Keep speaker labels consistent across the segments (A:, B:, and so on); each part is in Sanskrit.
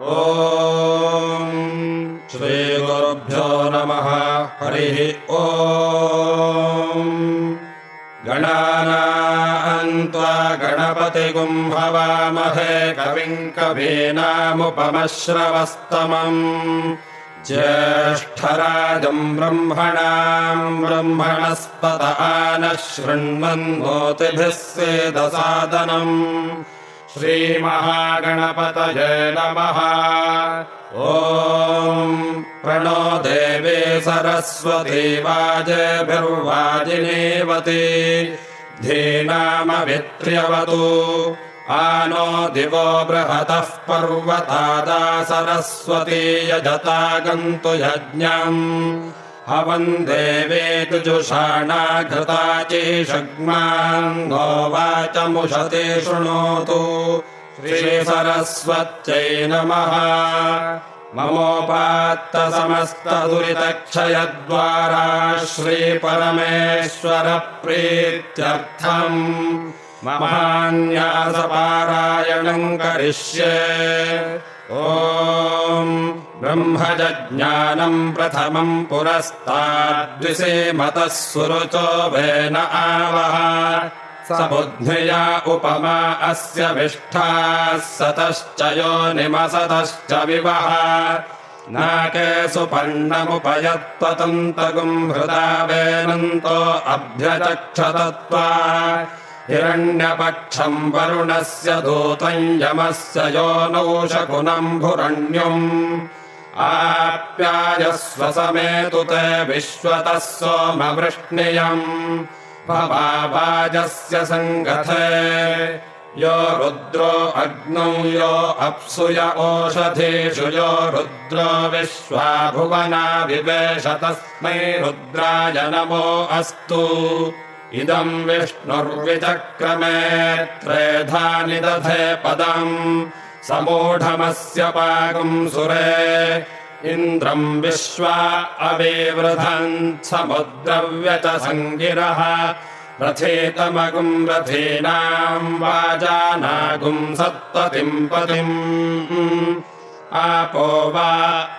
A: ॐ श्रीगुरुभ्यो नमः। हरिः ओ गणानान्त्वा गणपतिगुम् हवामहे कविम् कवीनामुपमश्रवस्तमम्। ज्येष्ठराजम् ब्रह्मणाम् ब्रह्मणस्पत नः शृण्वन्मोतिभिः सेदसादनम् श्रीमहागणपतये नमः। ॐ प्रणो देवे सरस्वती वाजेभिर्वाजिनीवती। धीनामभित्र्यवतु। आनो दिवो बृहतः पर्वतादा सरस्वती यजता गन्तु यज्ञम् हवम् देवे जुषाणाघृता चेषग्माङ्गो वाचमुषते शृणोतु। श्रीसरस्वत्यै नमः। ममोपात्तसमस्तदुरितक्षयद्वारा श्रीपरमेश्वरप्रीत्यर्थम् महान्यासपारायणम् करिष्ये ॐ ब्रह्मजज्ञानम् प्रथमम् पुरस्ताद्विषेमतः सुरुचो वेन आवह। स बुद्ध्या उपमा अस्य विष्ठाः सतश्च योनिमसतश्च विवः नाके सुपर्णमुपयत्वतन्तगुम् हृदा वेनन्तो अभ्यचक्षतत्वा हिरण्यपक्षम् वरुणस्य दूतम् यमस्य यो नौ शकुनम्भुरण्यम् आप्यायस्व समेतु ते विश्वतः सोमवृष्णियम्। भवाजस्य सङ्गथे यो रुद्रो अग्नौ यो अप्सुय ओषधीषु यो रुद्रो विश्वा भुवना विवेश तस्मै रुद्राय नमो अस्तु इदम् विष्णुर्विचक्रमे त्रेधा निदधे पदम् समूढमस्य पाकम् सुरे। इन्द्रम् विश्वा अविवृधन् समुद्रव्यच सङ्गिरः रथेतमगुम् रथीनाम् वाजानागुम् सत्पतिम् पतिम् आपो वा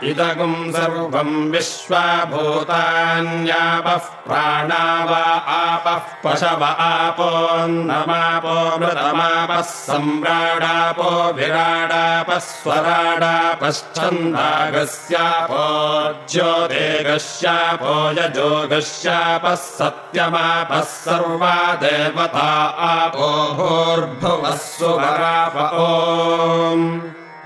A: इदगुम् सर्वम् विश्वाभूतान्यापः प्राणा वा आपः पशव आपोऽन्नमापो मृतमापः सम्राडापो विराडापः स्वराडापश्चन्दागस्यापो ज्योतिगस्यापो यजोगस्यापः सत्यमापः सर्वा देवता आपो भूर्भुवः सुवराप ओम्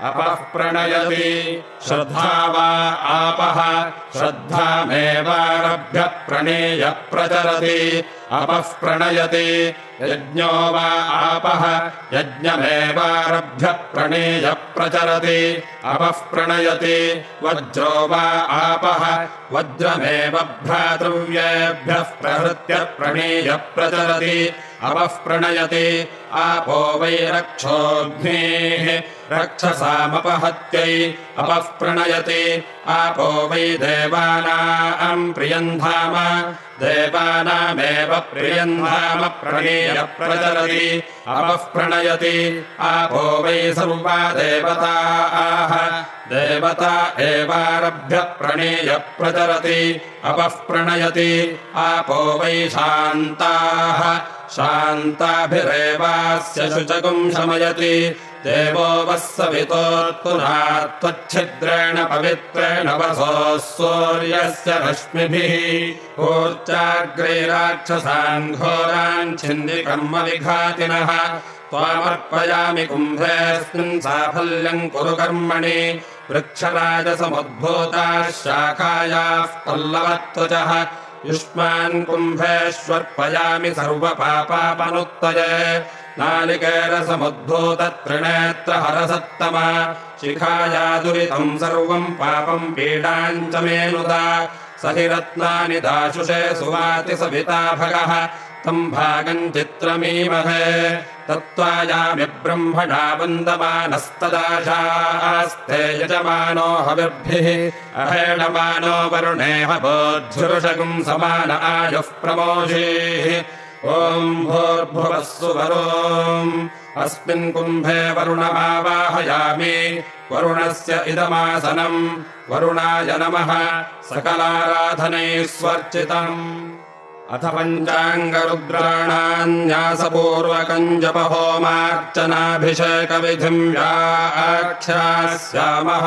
A: अपः प्रणयति। श्रद्धा वा आपः। श्रद्धामेवारभ्य प्रणेय प्रचरति। अपः प्रणयति। यज्ञो वा आपः। यज्ञमेवारभ्य प्रणेय प्रचरति। अपः प्रणयति। वज्रो वा आपः। वज्रमेव भ्रातृव्येभ्यः प्रहृत्य प्रणेय प्रचरति अपः प्रणयति आपो वै रक्षोऽग्नेः रक्षसामपहत्यै अपः प्रणयति आपो वै देवानाम् प्रियन्धाम। देवानामेव प्रियन्धाम प्रणेय प्रचरति अपः प्रणयति आपो वै सर्वा देवताः। देवता एवारभ्य प्रणेय प्रचरति अपः प्रणयति आपो वै शान्ताः शान्ताभिरेवास्य शुचकुम् शमयति। देवो वः सवितोत्पुरा त्वच्छिद्रेण पवित्रेण वसोः सूर्यस्य रश्मिभिः। ऊर्जाग्रे राक्षसान् घोरान् छिन्दिकर्म विघातिनः त्वामर्पयामि कुम्भेऽस्मिन् साफल्यम् कुरु कर्मणि। वृक्षराजसमुद्भूताः शाखायाः पल्लवत्वचः युष्मान् कुम्भेष्वर्पयामि सर्वपापापनुत्तये। नालिकेरसमुद्भूतत्रिनेत्रहरसत्तमा। शिखाया दुरितम् सर्वम् पापम् पीडाम् च मेनुदा। स हि रत्नानि दाशुषे सुवाति सविता भगः तम् भागम् चित्रमीमहे तत्त्वायामि ब्रह्मणा वन्दमानस्तदाशास्ते यजमानो हविर्भिः अहेणमानो वरुणेह बोद्धुरुषकुम् समान आयुः प्रमोषीः ॐ भोर्भुवः सुवरोम् अस्मिन् कुम्भे वरुणमावाहयामि वरुणस्य इदमासनम् वरुणाय नमः सकलाराधनैः स्वर्चितम् अथ पञ्चाङ्गरुद्राणाम् न्यासपूर्वकम् जपहोमार्चनाभिषेकविधिम् व्याख्यास्यामः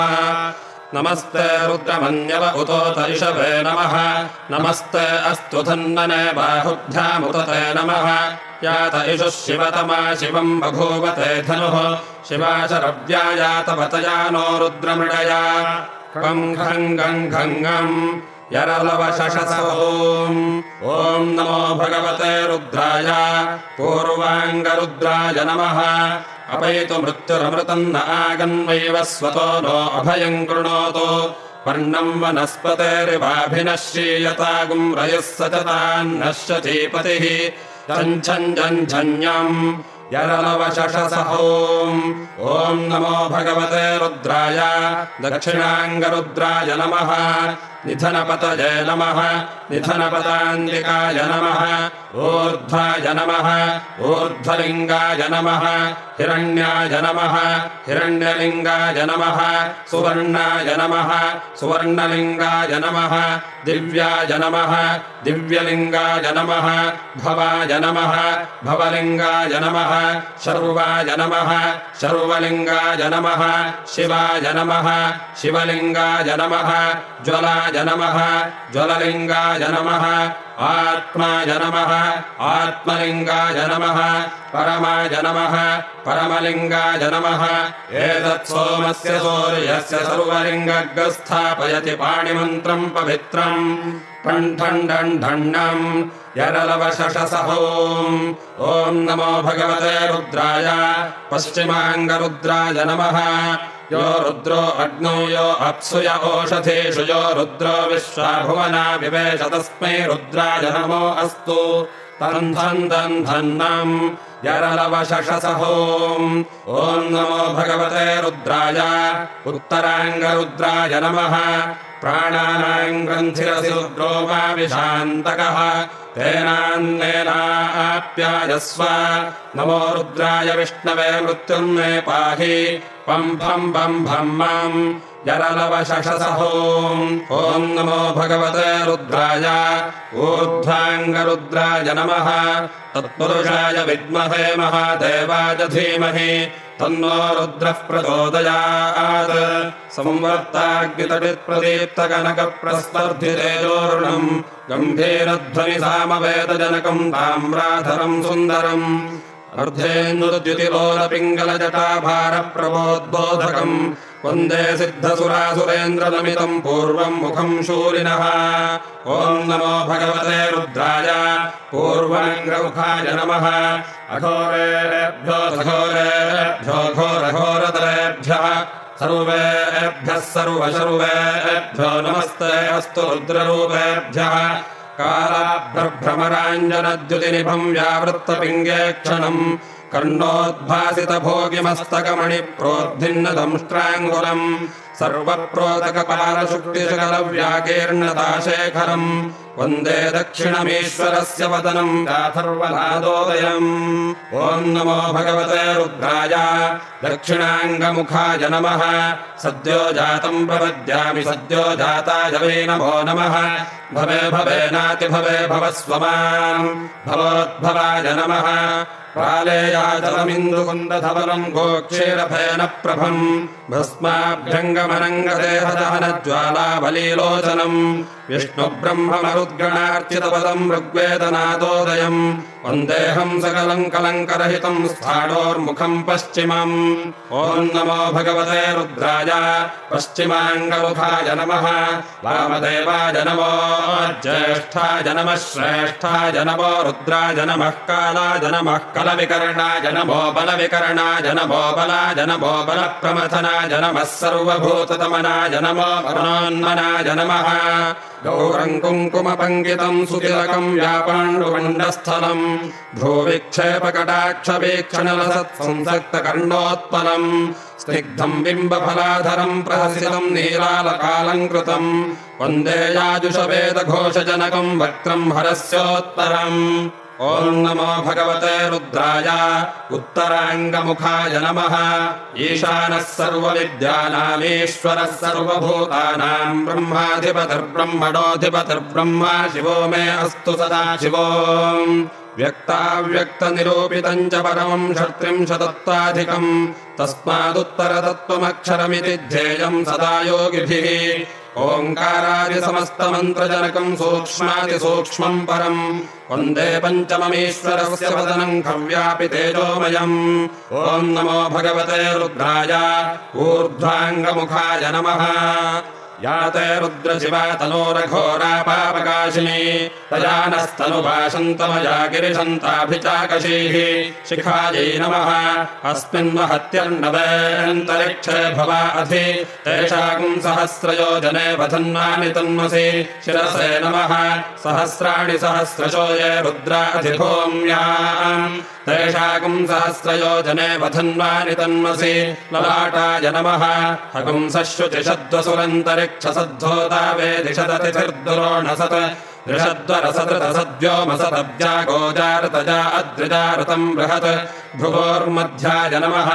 A: नमस्ते रुद्रमन्यव उतोत इषवे नमः। नमस्ते अस्तु धन्वने बाहुभ्यामुतते नमः। यात इषुः शिवतमा शिवम् बभूवते धनुः। यातवतया नो रुद्रमृडया। कम् खम् गम्। खङ्गम् यरलवशशसोम् ॐ नमो भगवते रुद्राय पूर्वाङ्गरुद्राय नमः। अपैतु मृत्युरमृतम् न आगन्वैव स्वतो नो अभयम् कृणोतु। वर्णम् वनस्पतेरिवाभिनश्यीयतागुम् रयः सचतान्नश्यतीपतिः झञ्झञ्झञ्झन्यम् यरलवशशसहोम् ॐ नमो भगवते रुद्राय दक्षिणाङ्गरुद्राय नमः निधनपतये नमः। निधनपदान्तिकाय नमः। ऊर्ध्वाय नमः। ऊर्ध्वलिङ्गाय नमः। हिरण्याय नमः। हिरण्यलिङ्गाय नमः। सुवर्णाय नमः। सुवर्णलिङ्गाय नमः। दिव्याय नमः। दिव्यलिङ्गाय नमः। भवाय नमः। भवलिङ्गाय नमः। शर्वाय नमः। शर्वलिङ्गाय नमः। शिवाय नमः। शिवलिङ्गाय नमः। ज्वलाय नमः ज्वललिङ्गाय नमः आत्माय नमः आत्मलिङ्गाय नमः परमाय नमः परमलिङ्गाय नमः। एतत् सोमस्य सूर्यस्य सर्वलिङ्गस्थापयति पाणिमन्त्रम् पवित्रम् कण्ठण्डण्ढण्डम् यरलवशशसहोम् ॐ नमो भगवते रुद्राय पश्चिमाङ्गरुद्राय नमः। यो रुद्रो अग्नौ यो अप्सु य ओषधेषु यो रुद्रो विश्वाभुवना विवेश तस्मै रुद्राय नमो अस्तु। तम् धन् धन्नम् यरलवशशसहोम् ॐ नमो भगवते रुद्राय उत्तराङ्गरुद्राय नमः ग्रन्थिरसि विशान्तकः तेनान्नेनाप्यायस्व। नमो रुद्राय विष्णवे मृत्युम् मे पाहि पम् भम् माम् यरलवशशसहोम्। ॐ नमो भगवते रुद्राय। ऊर्ध्वाङ्गरुद्राय नमः। तत्पुरुषाय विद्महे महादेवाय धीमहि तन्नो रुद्रः प्रचोदयात् संवर्ताग्नितटित्प्रदीप्तकनकप्रस्पर्धितेजोरुणम् गम्भीरध्वनिसामवेदजनकम् ताम्राधरम् सुन्दरम्। अर्धेन्दुर्द्युतिलोलपिङ्गलजटाभारप्रबोद्बोधकम् वन्दे सिद्धसुरासुरेन्द्रनमितम् पूर्वम् मुखम् शूलिनः ॐ नमो भगवते रुद्राय पूर्वाङ्गमुखाय नमः। अघोरेभ्यो घोरेभ्यो घोरघोरतरेभ्यः सर्वेभ्यः सर्वशर्वेभ्यो नमस्ते अस्तु रुद्ररूपेभ्यः। कालाभ्रभ्रमराञ्जनद्युतिनिभम् व्यावृत्तपिङ्गे क्षणम् कर्णोद्भासितभोगिमस्तकमणिप्रोद्भिन्नदंष्ट्राङ्गुलम् सर्वप्रोदकपालशुक्तिशकलव्याकीर्णताशेखरम् वन्दे दक्षिणमीश्वरस्य वदनम् गाथर्वनादोदयम् ॐ नमो भगवते रुद्राय दक्षिणाङ्गमुखाय नमः सद्यो जातम् प्रपद्यामि सद्यो जाताय वै नमो नमः भवे भवेनातिभवे भवस्व माम् भवोद्भवाय नमः प्रालेयाचलमिन्दुकुन्दधवलम् गोक्षीरफेन प्रभम् भस्माभ्यङ्गमनङ्गदेहदहनज्वालाबलीलोचनम् विष्णुब्रह्ममरुद्गणार्चितपदम् ऋग्वेदनादोदयम् वन्देऽहम् सकलम् कलङ्करहितम् स्थाणोर्मुखम् पश्चिमम्। ॐ नमो भगवते रुद्राय पश्चिमाङ्गमुखाय नमः। वामदेवाय नमो ज्येष्ठाय नमः श्रेष्ठाय नमो रुद्राय नमः कालाय नमः कलविकर्णाय नमो बलविकर्णाय नमो बलाय नमो बलप्रमथनाय नमः सर्वभूततमनाय नमो मनोन्मनाय नमः गौरम् कुङ्कुमपङ्कितम् सुतिलकम् व्यापाण्डुमण्डस्थलम् भ्रूविक्षेपकटाक्षवीक्षणलसत्संसक्तकर्णोत्पलम् स्निग्धम् बिम्बफलाधरम् प्रहसितम् नीलालकालम् कृतम् वन्दे याजुषवेदघोषजनकम् वक्त्रम् हरस्योत्तरम् ॐ नमो भगवते रुद्राय उत्तराङ्गमुखाय नमः। ईशानः सर्वविद्यानामीश्वरः सर्वभूतानाम् ब्रह्माधिपतिर्ब्रह्मणोऽधिपतिर्ब्रह्मा शिवो मे अस्तु सदा शिवो। व्यक्ताव्यक्तनिरूपितम् च परमम् षट्त्रिंशदत्ताधिकम्। तस्मादुत्तरतत्त्वमक्षरमिति ध्येयम् सदा योगिभिः ओङ्कारादिसमस्तमन्त्रजनकम् सूक्ष्मातिसूक्ष्मम् परम्। वन्दे पञ्चममीश्वरस्य वदनम् खव्यापि तेजोमयम्। ॐ नमो भगवते रुद्राय ऊर्ध्वाङ्गमुखाय नमः या ते रुद्रशिवा तनोरघोरा पापकाशिनी तजानस्तनुभाषन्तमया गिरिशन्ताभिचाकशीः शिखायै नमः। अस्मिन् महत्यर्णवेऽन्तरिक्षे भवा अधि। तेषाम् सहस्रयोजने वधन्वानि तन्मसि। शिरसे नमः। सहस्राणि सहस्रशो ये रुद्राधिभूम्याम् तेषाकम् सहस्रयोजने वधन्वानि तन्मसि। ललाटाय नमः। हगुंसश्रुतिषद्वसुरन्तरिक्षसद्धोता वेदिशदतिथिर्दुरोणसत् ऋषद्वरसदृतसद्व्योमसदब्जा गोजारतजा अद्रिजारतम् बृहत्। भ्रुवोर्मध्याय नमः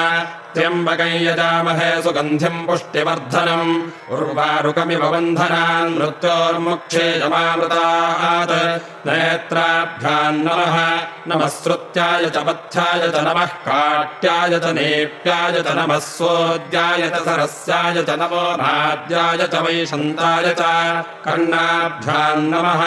A: त्र्यम्बकम् यजामहे सुगन्धिम् पुष्टिवर्धनम्। उर्वारुकमिव बन्धनान् मृत्योर्मुक्षे यमामृतात् नेत्राभ्याम् नमः। नमः श्रुत्याय च पथ्याय च नमः। काट्याय च नेप्याय च नमः। सोद्याय च सरस्याय च नमो नाद्याय च वैशन्ताय च। कर्णाभ्याम् नमः।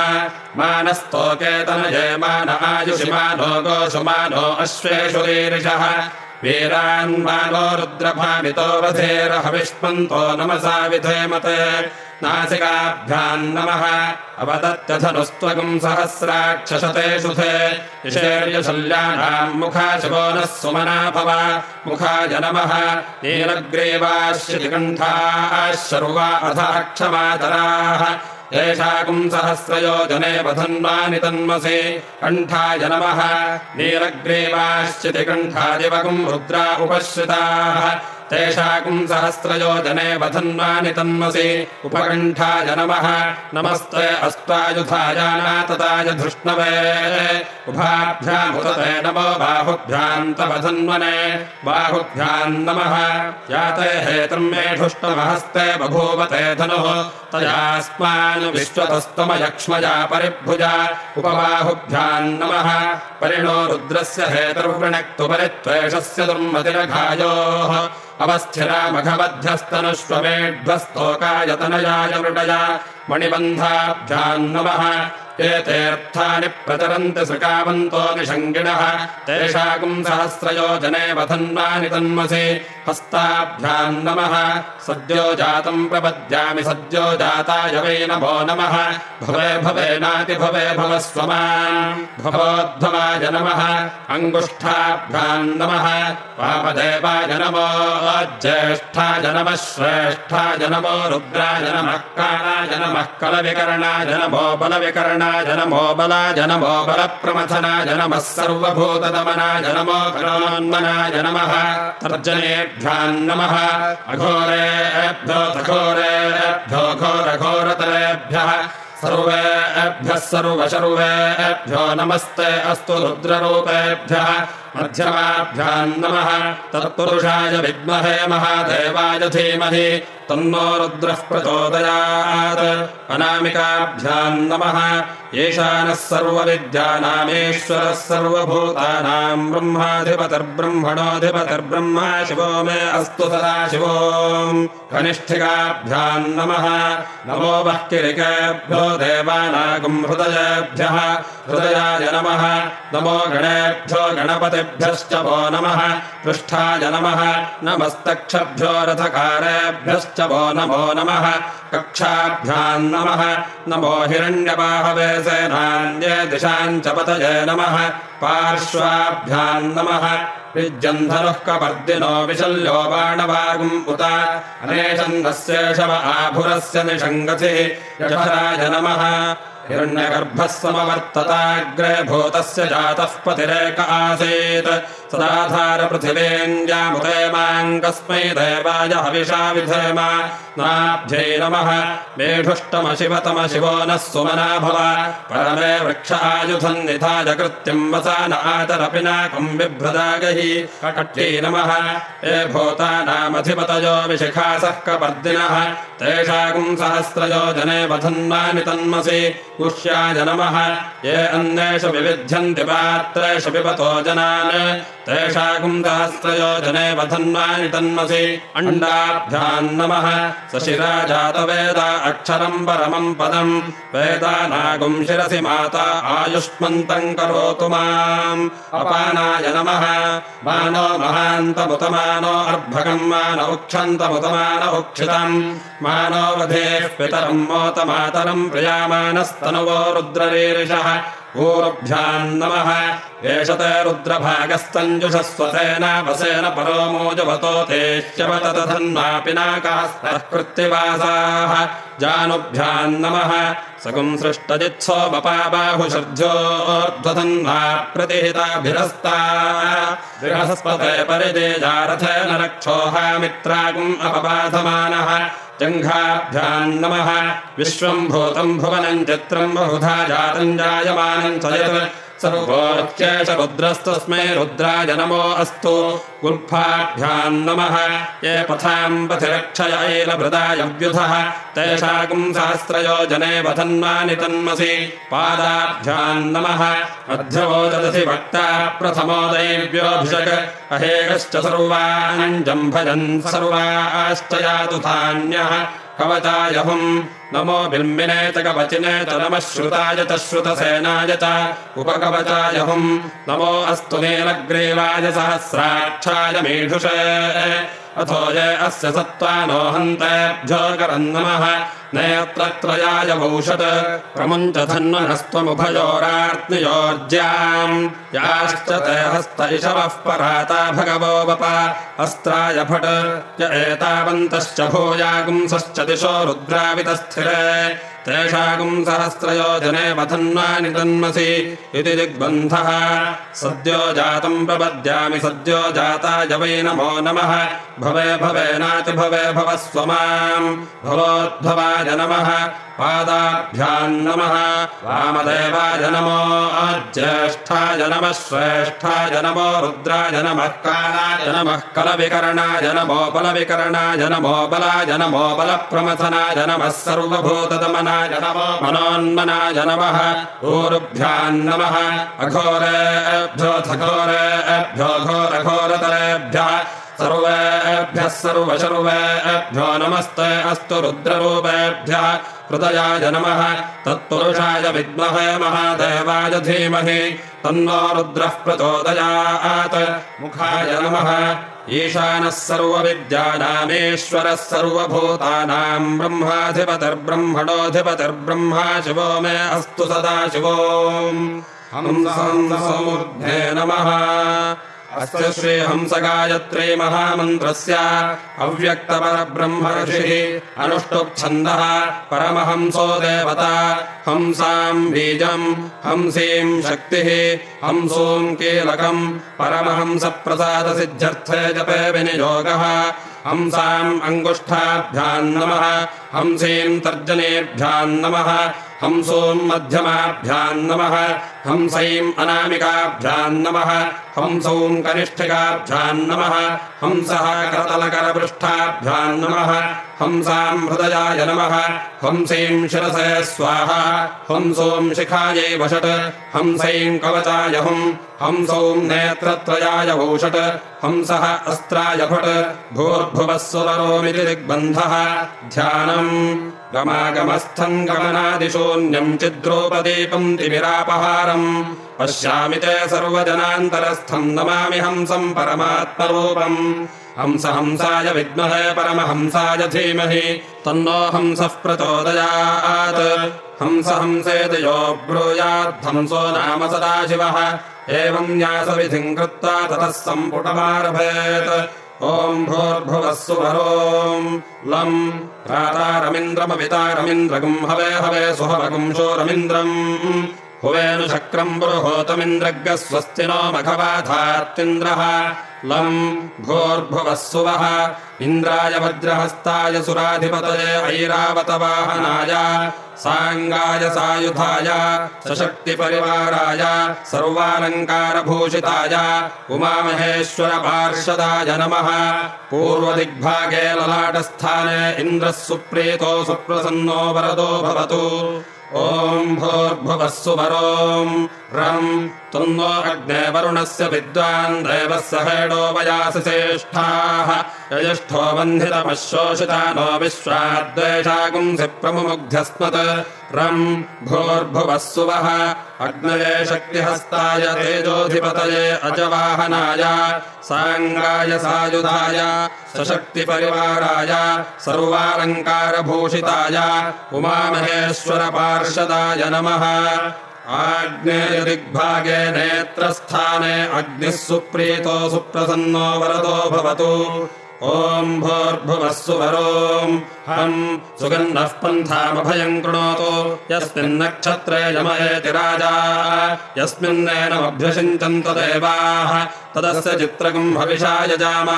A: मानस्तोकेतनये मान आयुषि मानो गोषु मानो अश्वेषु रीरिषः वीरान्मानो रुद्रभामितो वधेरहविष्मन्तो नमसा विधेमते। नासिकाभ्याम् नमः। अवदत्यधनुस्त्वगम् सहस्राक्षशते शुधे विशेर्यशल्यानाम् मुखाशको नः सुमना भव। मुखाय नमः नीलग्रीवाश्यतिकण्ठाः शर्वा अथाक्षमातराः येषाकुम् सहस्रयोजने वधन्वानि तन्मसि। कण्ठाय नमः। नीलग्रीवाश्चिति कण्ठादिवकुम् रुद्रा उपश्रिताः तेषाकुम् सहस्रयोजने वधन्वानि तन्मसि। उपकण्ठाय नमः। नमस्ते अस्त्वायुधायानातताय धृष्णवे। उभाभ्यामुदते नमो बाहुभ्याम् तवधन्वने बाहुभ्याम् याते हेतुर्मेढुष्टमहस्ते बभूवते धनुः। तयास्मान् विश्वतस्तमयक्ष्मया परिभुजा। उपबाहुभ्याम् नमः। परिणो रुद्रस्य हेतुर्वृणक्तु परित्वेषस्य दुर्मतिरघायोः अवस्थिरा मघवध्यस्तनुष्वमेढ्वस्तोकायतनयाय मृडया। मणिबन्धाभ्याम् नमः एतेऽर्थानि प्रचरन्ति सृकावन्तो निषङ्गिणः। तेषाकम् सहस्रयोजने वधन्वानि तन्मसि हस्ताभ्याम् नमः। सद्यो जातम् प्रपद्यामि, सद्यो जाताय वै नमो नमः। भवे भवे भवस्व माम् भवोद्भवाय नमः। अङ्गुष्ठाभ्याम् नमः। वामदेवाय नमो ज्येष्ठाय नमः, श्रेष्ठाय नमो रुद्राय नमः, कालाय नमः, कलविकरणाय नमो बलविकरणाय नमो बलाय नमो बलप्रमथनाय नमः, सर्वभूतदमनाय नमो गणोन्मनाय नमः। तर्जनेभ्याम् नमः अघोरेभ्यो तघोरेभ्यो घोरघोरतरेभ्यः सर्वेभ्यः सर्वशर्वेभ्यो नमस्ते अस्तु रुद्ररूपेभ्यः। मध्यमाभ्याम् नमः। तत्पुरुषाय विद्महे महादेवाय धीमहि। तन्नो रुद्रः प्रचोदयात्। अनामिकाभ्याम् नमः। येषानः सर्वविद्यानामेश्वरः सर्वभूतानाम् ब्रह्माधिपतिर्ब्रह्मणोऽधिपतिर्ब्रह्मा शिवो मे अस्तु सदा शिवो। कनिष्ठिकाभ्याम् नमः। नमो वः किरिकेभ्यो देवानागम् हृदयेभ्यः। हृदयाय नमः। नमो गणेभ्यो गणपतिभ्यश्च वो नमः। पृष्ठाय नमः। नमस्तक्षभ्यो रथकारेभ्यश्च वो नमो नमः। कक्षाभ्याम् नमः। नमो हिरण्यबाहवे सेनान्ये दिशाम् च पतये नमः। पार्श्वाभ्याम् नमः। विज्यन्धनुः कपर्दिनो विशल्यो बाणवागुम् उत। अनेशन्दस्येषव आभुरस्य निषङ्गतिः। यशराय नमः हिरण्यगर्भः समवर्तताग्रे भूतस्य जातः पतिरेक आसीत्। सदाधारपृथिवेन्द्यामुदे माम् कस्मै देवाय हविषा विधेम। नाभ्यै नमः मेढुष्टमशिवतम शिवो नः सुमना भव। परमे वृक्ष आयुधम् निधाय कृत्यम् वसान आचरपि नाकम् बिभ्रदागहि कट्यै नमः ये भूतानामधिपतयो विशिखासः कपर्दिनः तेषाकम् सहस्रयो जने वधन्वानि तन्मसि। गुह्याय नमः ये अन्येषु विविध्यन्ति पात्रेषु पिबतो जनान्। तेषाकम् सहस्रयो जने वधन्वानि तन्मसि। अण्डाभ्याम् नमः। सशिरा जातवेदा अक्षरम् परमम् पदम्। वेदानागुम् शिरसि माता आयुष्मन्तम् करोतु माम्। अपानाय नमः। मानो महान्तमुतमानो अर्भकम् मान उक्षन्तमुतमान उक्षितम्। मानो वधेः पितरम् मोतमातरम् प्रियामानस्तनुवो रुद्ररीरिषः। ऊरुभ्याम् नमः। एषते रुद्रभागस्तञ्जुषस्वसेन वसेन परो मोजवतो तेश्यवतधन्वापिनाकास्तः कृत्तिवासाः। जानुभ्याम् नमः सकुम् सृष्टजित्सो बपाबाहुषर्ध्योर्ध्वधन्वा प्रतिहिताभिरस्ता। बृहस्पते परिदेजारथेन रक्षोहामित्रागुम् अपबाधमानः जङ्घाभ्याम् नमः। विश्वम् भूतम् भुवनम् चित्रम् बहुधा जातम् जायमानम् च यत् सर्वोच्चेष रुद्रस्तस्मै रुद्राय नमो अस्तु। गुल्फाभ्याम् नमः। ये पथाम् पथिरक्षयैलभृदायव्युधः तेषाकम् सहस्रयो जने वधन्वानि तन्मसि। पादाभ्याम् नमः। अध्यवोदधि वक्ता प्रथमो दैव्योऽभिषक्। अहेकश्च सर्वाञ्जम् भजन् सर्वाश्च यातु धान्यः। कवचायहुम् नमो बिम्बिने च कवचिने च नमः श्रुताय च श्रुतसेनाय च उपकवचायहुम् नमो अस्तु नीलग्रीवाय सहस्राक्षाय मीढुषे। अथो ये अस्य सत्त्वानो हन्तेभ्यो करम् नमः नेत्रत्रयाय भूषत्। प्रमुञ्च धन्वनस्त्वमुभयोरार्त्नियोर्ज्याम् याश्च ते हस्त इषवः पराता भगवो वप। अस्त्राय य एतावन्तश्च भूयागुंसश्च दिशो रुद्रावितस्थिरे तेषाकम् सहस्रयो जने वधन्वानि तन्मसि इति दिग्बन्धः सद्यो जातम् प्रपद्यामि सद्यो जाताय वै नमो नमः। भवे भवेनाति भवे भव स्वमाम् भवोद्भवाय नमः पादाभ्याम् नमः। वामदेवाय नमो ज्येष्ठाय नमः श्रेष्ठाय नमो रुद्राय नमः कालाय नमः कलविकरणाय नमो बलविकरणाय नमो बलाय नमो बलप्रमथनाय नमः। सर्वभूतदमनाय नमो मनोन्मनाय नमः। ऊरुभ्याम् नमः। अघोरेभ्यो थघोरेभ्यो घोरघोरतरेभ्यः सर्वेभ्यः सर्वशर्वेभ्यो नमस्ते अस्तु रुद्ररूपेभ्यः हृदयाय नमः। तत्पुरुषाय विद्महे महादेवाय धीमहि। तन्नो रुद्रः प्रचोदयात्। मुखाय नमः। ईशानः सर्वविद्यानामेश्वरः सर्वभूतानाम् ब्रह्माधिपतिर्ब्रह्मणोऽधिपतिर्ब्रह्मा शिवो मे अस्तु सदा शिवो हंसहंसमूर्ध्ने नमः अस्य श्रीहंसगायत्री महामन्त्रस्य। अव्यक्तपरब्रह्म ऋषिः अनुष्टुप्छन्दः परमहंसो देवता। हंसाम् बीजम् हंसीम् शक्तिः हंसूम् कीलकम् परमहंसप्रसादसिद्ध्यर्थे जपे विनियोगः। हंसाम् अङ्गुष्ठाभ्याम् नमः। हंसीम् तर्जनेभ्याम् नमः हंसोम् मध्यमाभ्याम् नमः। हंसैम् अनामिकाभ्याम् नमः। हंसौम् कनिष्ठिकाभ्याम् नमः। हंसः करतलकरपृष्ठाभ्याम् नमः हंसाम् हृदयाय नमः। हंसीम् शिरसे स्वाहा। हंसोम् शिखायै वषट्। हंसैम् कवचाय हुम्। हंसौम् नेत्रत्रयाय भूषट् हंसः अस्त्राय फट्। भूर्भुवः सुवरोमिति दिग्बन्धः। ध्यानम्। गमागमस्थम् गमनादिशून्यम् चिद्रोपदीपम् तिमिरापहारम्। पश्यामि ते सर्वजनान्तरस्थम् नमामि हंसम् परमात्मरूपम् हंस हंसाय विद्महे परमहंसाय धीमहि तन्नो हंसः प्रचोदयात्। हंस हंसेति यो ब्रूयाद्धंसो नाम सदाशिवः एवम् न्यासविधिम् कृत्वा ततः सम्पुटमारभेत्। ॐ भूर्भुवः सुवरोम् लम् प्रातारमिन्द्रमवितारमिन्द्रगुम् हवे हवे सुहवगुम् शोरमिन्द्रम्। हुवेनुशक्रम् पुरुहोतमिन्द्रग्गः स्वस्ति नो मघवाधार्तिन्द्रः लम् भोर्भुवः सुवः इन्द्राय वज्रहस्ताय सुराधिपतये ऐरावतवाहनाय साङ्गाय सायुधाय सशक्तिपरिवाराय सर्वालङ्कारभूषिताय उमामहेश्वरपार्षदाय नमः। पूर्वदिग्भागे ललाटस्थाने इन्द्रः सुप्रीतो सुप्रसन्नो वरदो भवतु। ॐ भोर्भुवः सुवरोम् रम् तुन्नो अग्ने वरुणस्य विद्वान् देवः सहेडो वयासि श्रेष्ठाः। यजिष्ठो बन्धितमशोषिता नो विश्वाद्वेषागुंसि प्रमुग्ध्यस्मत् रम् भोर्भुवः सुवः। अग्नये शक्तिहस्ताय तेजोऽधिपतये अजवाहनाय। साङ्गाय सायुधाय। सशक्तिपरिवाराय। सर्वालङ्कारभूषिताय। उमामहेश्वरपार्षदाय नमः आग्नेयदिग्भागे नेत्रस्थाने अग्निः सुप्रीतो सुप्रसन्नो वरदो भवतु ॐ भोर्भुवः सुवरोम् हम् सुगन्धः पन्थामभयम् कृणोतु। यस्मिन्नक्षत्रे यमयेति राजा। यस्मिन्नेनमभ्यषिञ्चन्त देवाः। तदस्य चित्रकम् भविषा यजाम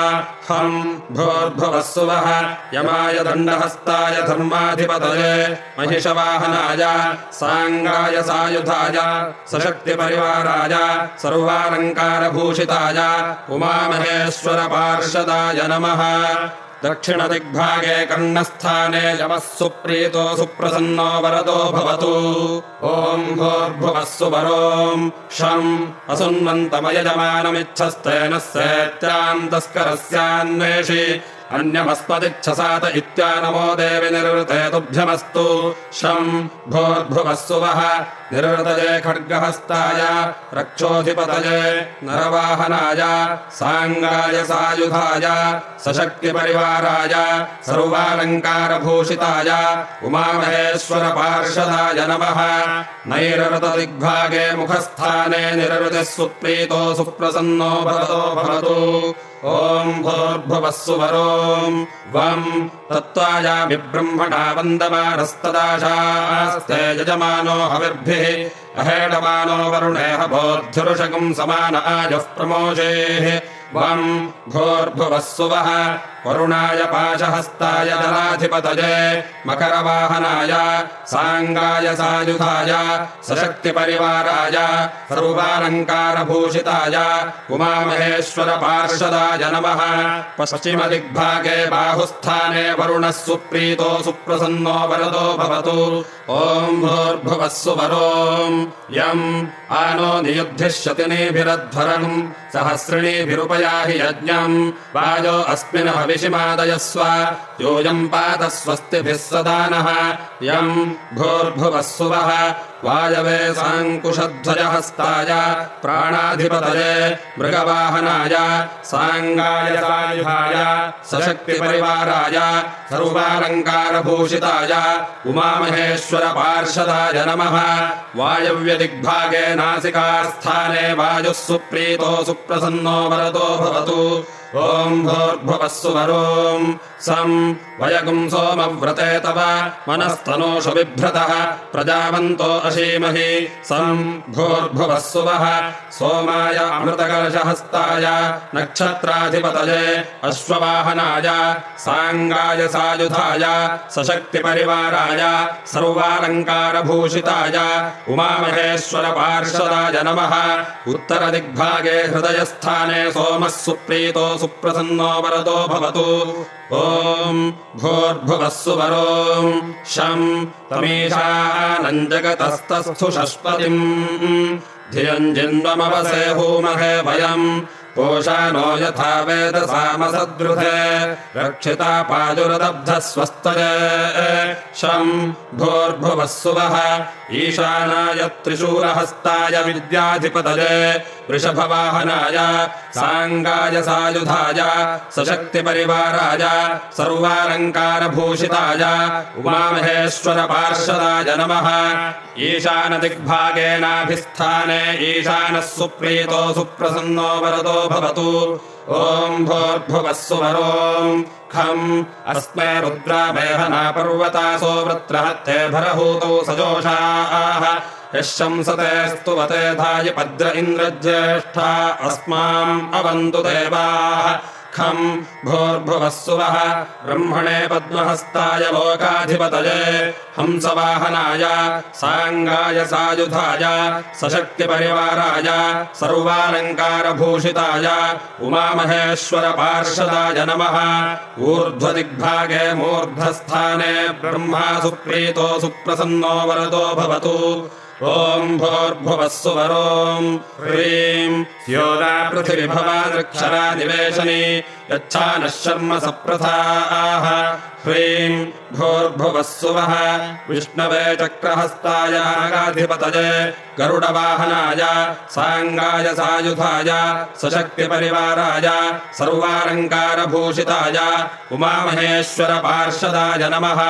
A: हम् भोर्भुवः सुवः यमाय दण्डहस्ताय धर्माधिपतये। महिषवाहनाय साङ्गाय सायुधाय सशक्तिपरिवाराय सर्वालङ्कारभूषिताय उमामहेश्वरपार्षदाय नमः दक्षिणदिग्भागे कर्णस्थाने यमः सुप्रीतो सुप्रसन्नो वरदो भवतु। ॐ भोर्भुवः सुवरोम्। शम् असुन्वन्तमयजमानमिच्छस्तेन सेत्यान्तस्करस्यान्वेषि अन्यमस्मदिच्छसात इत्यानमो देवि निर्वृते तुभ्यमस्तु शम् भोर्भुवः निर्वृतये खड्गहस्ताय रक्षोऽधिपतये नरवाहनाय, साङ्गाय सायुधाय, सशक्तिपरिवाराय, सर्वालङ्कारभूषिताय, उमामहेश्वरपार्षदाय नमः। नैरृतदिग्भागे मुखस्थाने निरृतिः सुप्रीतो सुप्रसन्नो भवतो भवतु। ॐ भोर्भुवः सुवरोम् वम् तत्त्वाया विब्रह्मणा वन्दमानस्तदाशास्ते यजमानो हविर्भिः अहेडमानो वरुणेह बोद्धुरुषकम् समान आयुः प्रमोषेः वम् भोर्भुवः सुवः वरुणाय पाशहस्ताय दलाधिपतये मकरवाहनाय साङ्गाय सायुधाय सशक्तिपरिवाराय सर्वालङ्कारभूषिताय उमामहेश्वरपार्षदाय नमः। पश्चिमदिग्भागे बाहुस्थाने वरुणः सुप्रीतो सुप्रसन्नो वरदो भवतु। ॐ भोर्भुवः सुवरोम् यम् आनो नियुद्धिष्यतिनीभिरध्वरम् सहस्रिणीभिरुपयाहि यज्ञम्। वायो अस्मिन् योऽयम् पातः स्वस्तिभिः सदा नः यम् भोर्भुवः सुवः वायवे साङ्कुशध्वजहस्ताय प्राणाधिपतये मृगवाहनाय साङ्गाय सायुधाय सशक्तिपरिवाराय सर्वालङ्कारभूषिताय उमामहेश्वरपार्षदाय नमः। वायव्यदिग्भागे नासिकास्थाने वायुः सुप्रीतो सुप्रसन्नो वरदो भवतु ॐ भोर्भुवः सुवरोम् सम् वयगुम् सोमव्रते तव मनस्तनोषु बिभ्रतः प्रजावन्तो अशीमहि सम् भोर्भुवः सुवः सोमाय अमृतकलशहस्ताय नक्षत्राधिपतये अश्ववाहनाय साङ्गाय सायुधाय सशक्तिपरिवाराय सर्वालङ्कारभूषिताय उमामहेश्वरपार्षदाय नमः उत्तरदिग्भागे हृदयस्थाने सोमः सुप्रीतो सुप्रसन्नो वरदो भवतु। ॐ भोर्भुवः सुवरोम्। शम् तमीशानम् जगतस्तस्थु शश्वतिम् धियम् जिन्वमवसे हूमहे वयम्। पोषानो यथा वेदसामसद्रुधे रक्षिता पादुरदब्धः स्वस्तये शम् भोर्भुवः सुवः। ईशानाय त्रिशूलहस्ताय विद्याधिपतये वृषभवाहनाय साङ्गाय सायुधाय सशक्तिपरिवाराय सर्वालङ्कारभूषिताय उमामहेश्वरपार्षदाय नमः। ईशानदिग्भागेनाभिस्थाने ईशानः सुप्रीतो सुप्रसन्नो वरदो भवतु ॐ भोर्भुवः सुवरोम् खम्। अस्मे रुद्रामेहना पर्वतासो वृत्रहत्ते भरहूतौ सजोषाः। यः शंसते स्तुवते धाय पद्र इन्द्रज्येष्ठा। अस्माम् अवन्तु देवाः सुवः ब्रह्मणे पद्महस्ताय लोकाधिपतये। हंसवाहनाय साङ्गाय सायुधाय सशक्तिपरिवाराय सर्वालङ्कारभूषिताय उमामहेश्वरपार्षदाय नमः। ऊर्ध्वदिग्भागे मूर्धस्थाने ब्रह्मा सुप्रीतो सुप्रसन्नो वरदो भवतु ॐ भोर्भुवः सुवरोम् ह्रीम् योगा पृथिविभवादृक्षरा निवेशनि यच्छा नः शर्म सप्रथाः ह्रीम् भोर्भुवः सुवः विष्णवे चक्रहस्ताय नागाधिपतये गरुडवाहनाय साङ्गाय सायुधाय सशक्तिपरिवाराय सर्वालङ्कारभूषिताय उमामहेश्वरपार्षदाय नमः।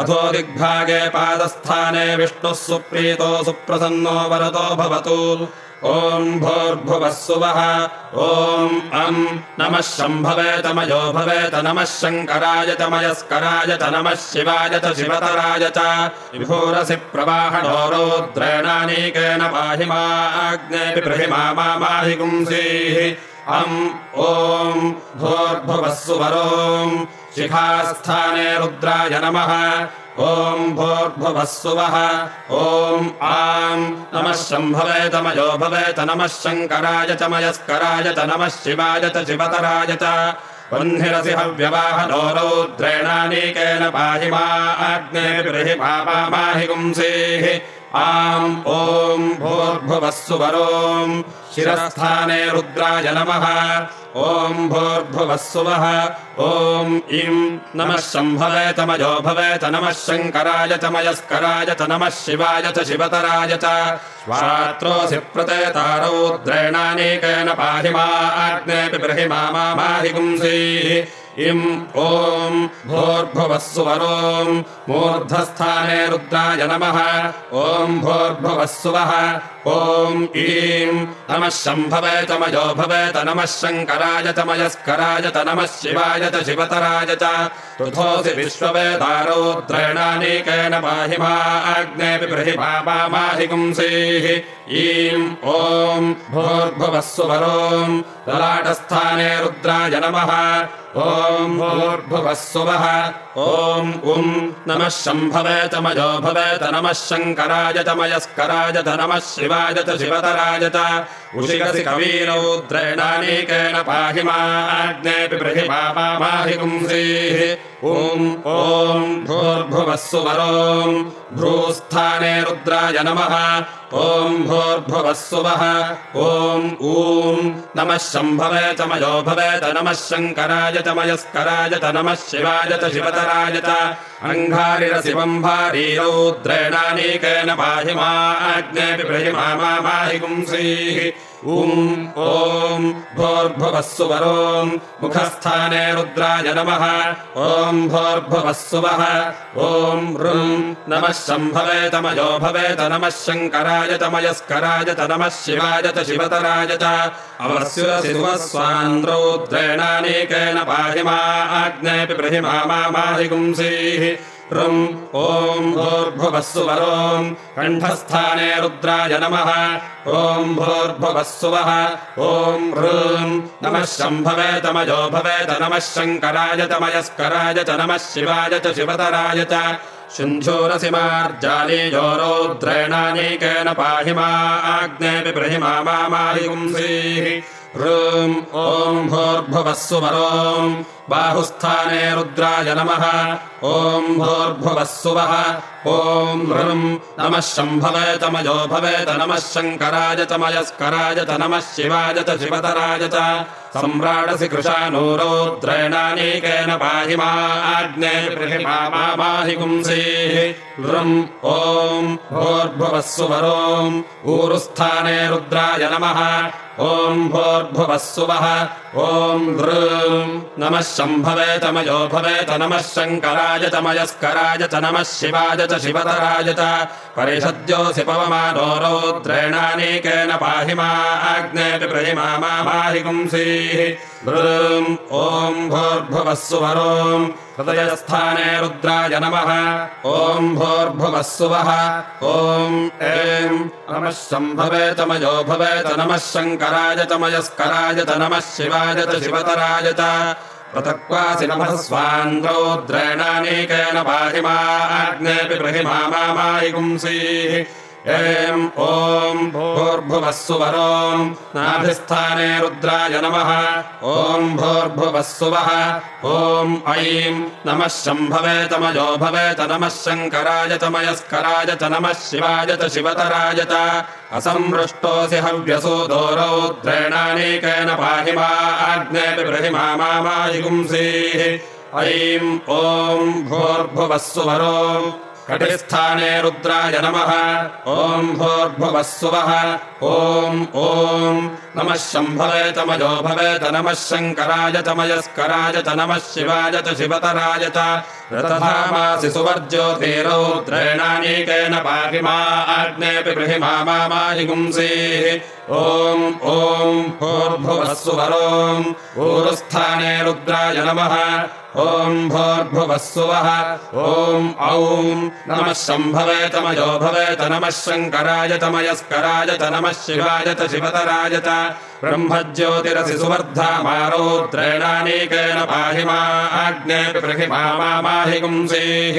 A: अथो दिग्भागे पादस्थाने विष्णुः सुप्रीतो सुप्रसन्नो वरदो भवतु ॐ भोर्भुवः सुवः। ॐ अम्। नमः शम्भवे तमयो भवेत नमः शङ्कराय तमयस्कराय च नमः शिवाय च शिवतराय च। विभूरसि प्रवाहणो रौद्रेणानीकेन पाहि माग्नेऽपि प्रहिमा माहि अम्। ॐ भोर्भुवः सुवरोम्। शिखास्थाने रुद्राय नमः ॐ भोर्भुवः सुवः। ॐ आम्। नमः शम्भवे तमयो भवेत नमः शङ्कराय च मयस्कराय च नमः शिवाय च शिवतराय च। वह्निरसि हव्यवाहनो रौद्रेणानीकेन पाहि मा माहि पुंसीः आम् ॐ भोर्भुवः सुवरोम् शिरस्थाने रुद्राय नमः। ॐ भोर्भुवः सुवः ॐ इम् नमः शम्भवे तमयो भवेत नमः शङ्कराय च मयस्कराय च नमः शिवाय च शिवतराय च। स्वात्रोऽसि प्रतेतारौद्रेणानीकेन पाहि मा आग्नेऽपि ब्रहि मा माहि इम् ॐ भोर्भुवः सुवरोम् मूर्धस्थाने रुद्राय नमः। ॐ भोर्भुवः सुवः ॐ ईम् नमः शम्भवे तमयो भवेत नमः शङ्कराय तमयस्कराय त नमः शिवाय च शिवतराय च। ऋथोऽसि विश्ववेदारौद्रेणानीकेन पाहि मा आग्नेऽपि ब्रहि माहि पुंसीः। ईम् ॐ भोर्भुवः सुवरोम् ललाटस्थाने रुद्राय नमः। ॐ भोर्भुवः सुवः ॐ उम् नमः शम्भवे तमयो भवेत नमः शङ्कराय तमयस्कराय च नमः शिवाय च शिवतराय उशिरसि कवीरौद्रेणानीकेन पाहि मा आग्नेऽपि ब्रहि माहि पुंसीः। ॐ ॐ भोर्भुवः सुवरोम् भ्रूस्थाने रुद्राय नमः। ॐ भोर्भुवः सुवः ॐ ऊम् नमः शम्भवे तमयो भवेत नमः शङ्कराय तमयस्कराय च नमः शिवाय च शिवतराय च। अङ्घारिरशिवम् भारीरौद्रेणानीकेन पाहि मा आग्नेऽपि ब्रहि माहि पुंसीः ॐ ॐ भोर्भुवः सुवरोम् मुखस्थाने रुद्राय नमः। ॐ भोर्भुवः सुवः ॐ नमः शम्भवे तमयो भवेत नमः शङ्कराय तमयस्कराय च नमः शिवाय च शिवतराय च। अवस्युरसिवस्वान्द्रौद्रेणानीकेन पाहि मा आग्नेऽपि ब्रहि माहि पुंसीः ऋम् ॐ भोर्भुवः सुवरोम् कण्ठस्थाने रुद्राय नमः। ॐ भोर्भुवः सुवः ॐ ऋम्। नमः शम्भवे तमयो भवेत नमः शङ्कराय तमयस्कराय च नमः शिवाय च शिवतराय च। शुन्धोरसि मार्जालीयो रौद्रेणानीकेन पाहि मा आग्नेऽपि ब्रहि माहि पुंसीः ॐ भोर्भुवः सुवरोम् बाहुस्थाने रुद्राय नमः। ॐ भोर्भुवः सुवः ॐ ऋम् नमः शम्भवे तमयो भवेत नमः शङ्कराय तमयस्कराय च नमः शिवाय च शिवतराय च। सम्राडसि कृशानूरौद्रेणानीकेन पाहि मा आग्नेऽपि माहि पुंसीः। ॐ भोर्भुवः सुवरोम् ऊरुस्थाने रुद्राय नमः ॐ भोर्भुवः सुवः। ॐ ऋम् नमः शम्भवे तमयो भवेत नमः शङ्कराय तमयस्कराय च नमः शिवाय च शिवतराय च। परिषद्योऽसि पवमानो रौद्रेणानीकेन पाहि मा आग्नेऽपि ब्रहि माहि पुंसीः ॐ भोर्भुवः सुवरोम् हृदयस्थाने रुद्राय नमः। ॐ भोर्भुवः सुवः ॐ एम् नमः शम्भवे तमयो भवेत नमः शङ्कराय तमयस्कराय त नमः शिवाय च शिवतराय च। पृथक्वासि नमः स्वान्द्रौद्रेणानेकेन पाहि माग्नेऽपि ब्रहिमा मामायि एम् ॐ भोर्भुवः सुवरोम् नाभिस्थाने रुद्राय नमः। ॐ भोर्भुवः सुवः ॐ ऐम् नमः शम्भवे तमयो भवेत नमः शङ्कराय तमयस्कराय च नमः शिवाय च शिवतराय च। असंमृष्टोऽसि रौद्रेणानेकेन पाहि मा आग्नेऽपि ब्रहिमा मामायि पुंसीः ऐम् ॐ भोर्भुवः सुवरोम् कटिस्थाने रुद्राय नमः। ॐ भोर्भुवः सुवः। ॐ ॐ। नमः शम्भवे तमयो भवेत। नमः शङ्कराय तमयस्कराय च। नमः शिवाय च शिवतराय च रतधामासि सुवर्ज्योतिरौद्रेणानेकेन पाहि मा आग्नेऽपि गृहिमा मामाहि पुंसीः। ॐ ॐ भोर्भुवः सुवरोम् ऊरुस्थाने रुद्राय नमः। ॐ भोर्भुवः सुवः ॐ औम् नमः शम्भवे तमयो भवेत नमः शङ्कराय तमयस्कराय च नमः शिवाय च च ब्रह्मज्योतिरसि सुवर्धामारोद्रेणानेकेन पाहि मा मामाहि पुंसीः।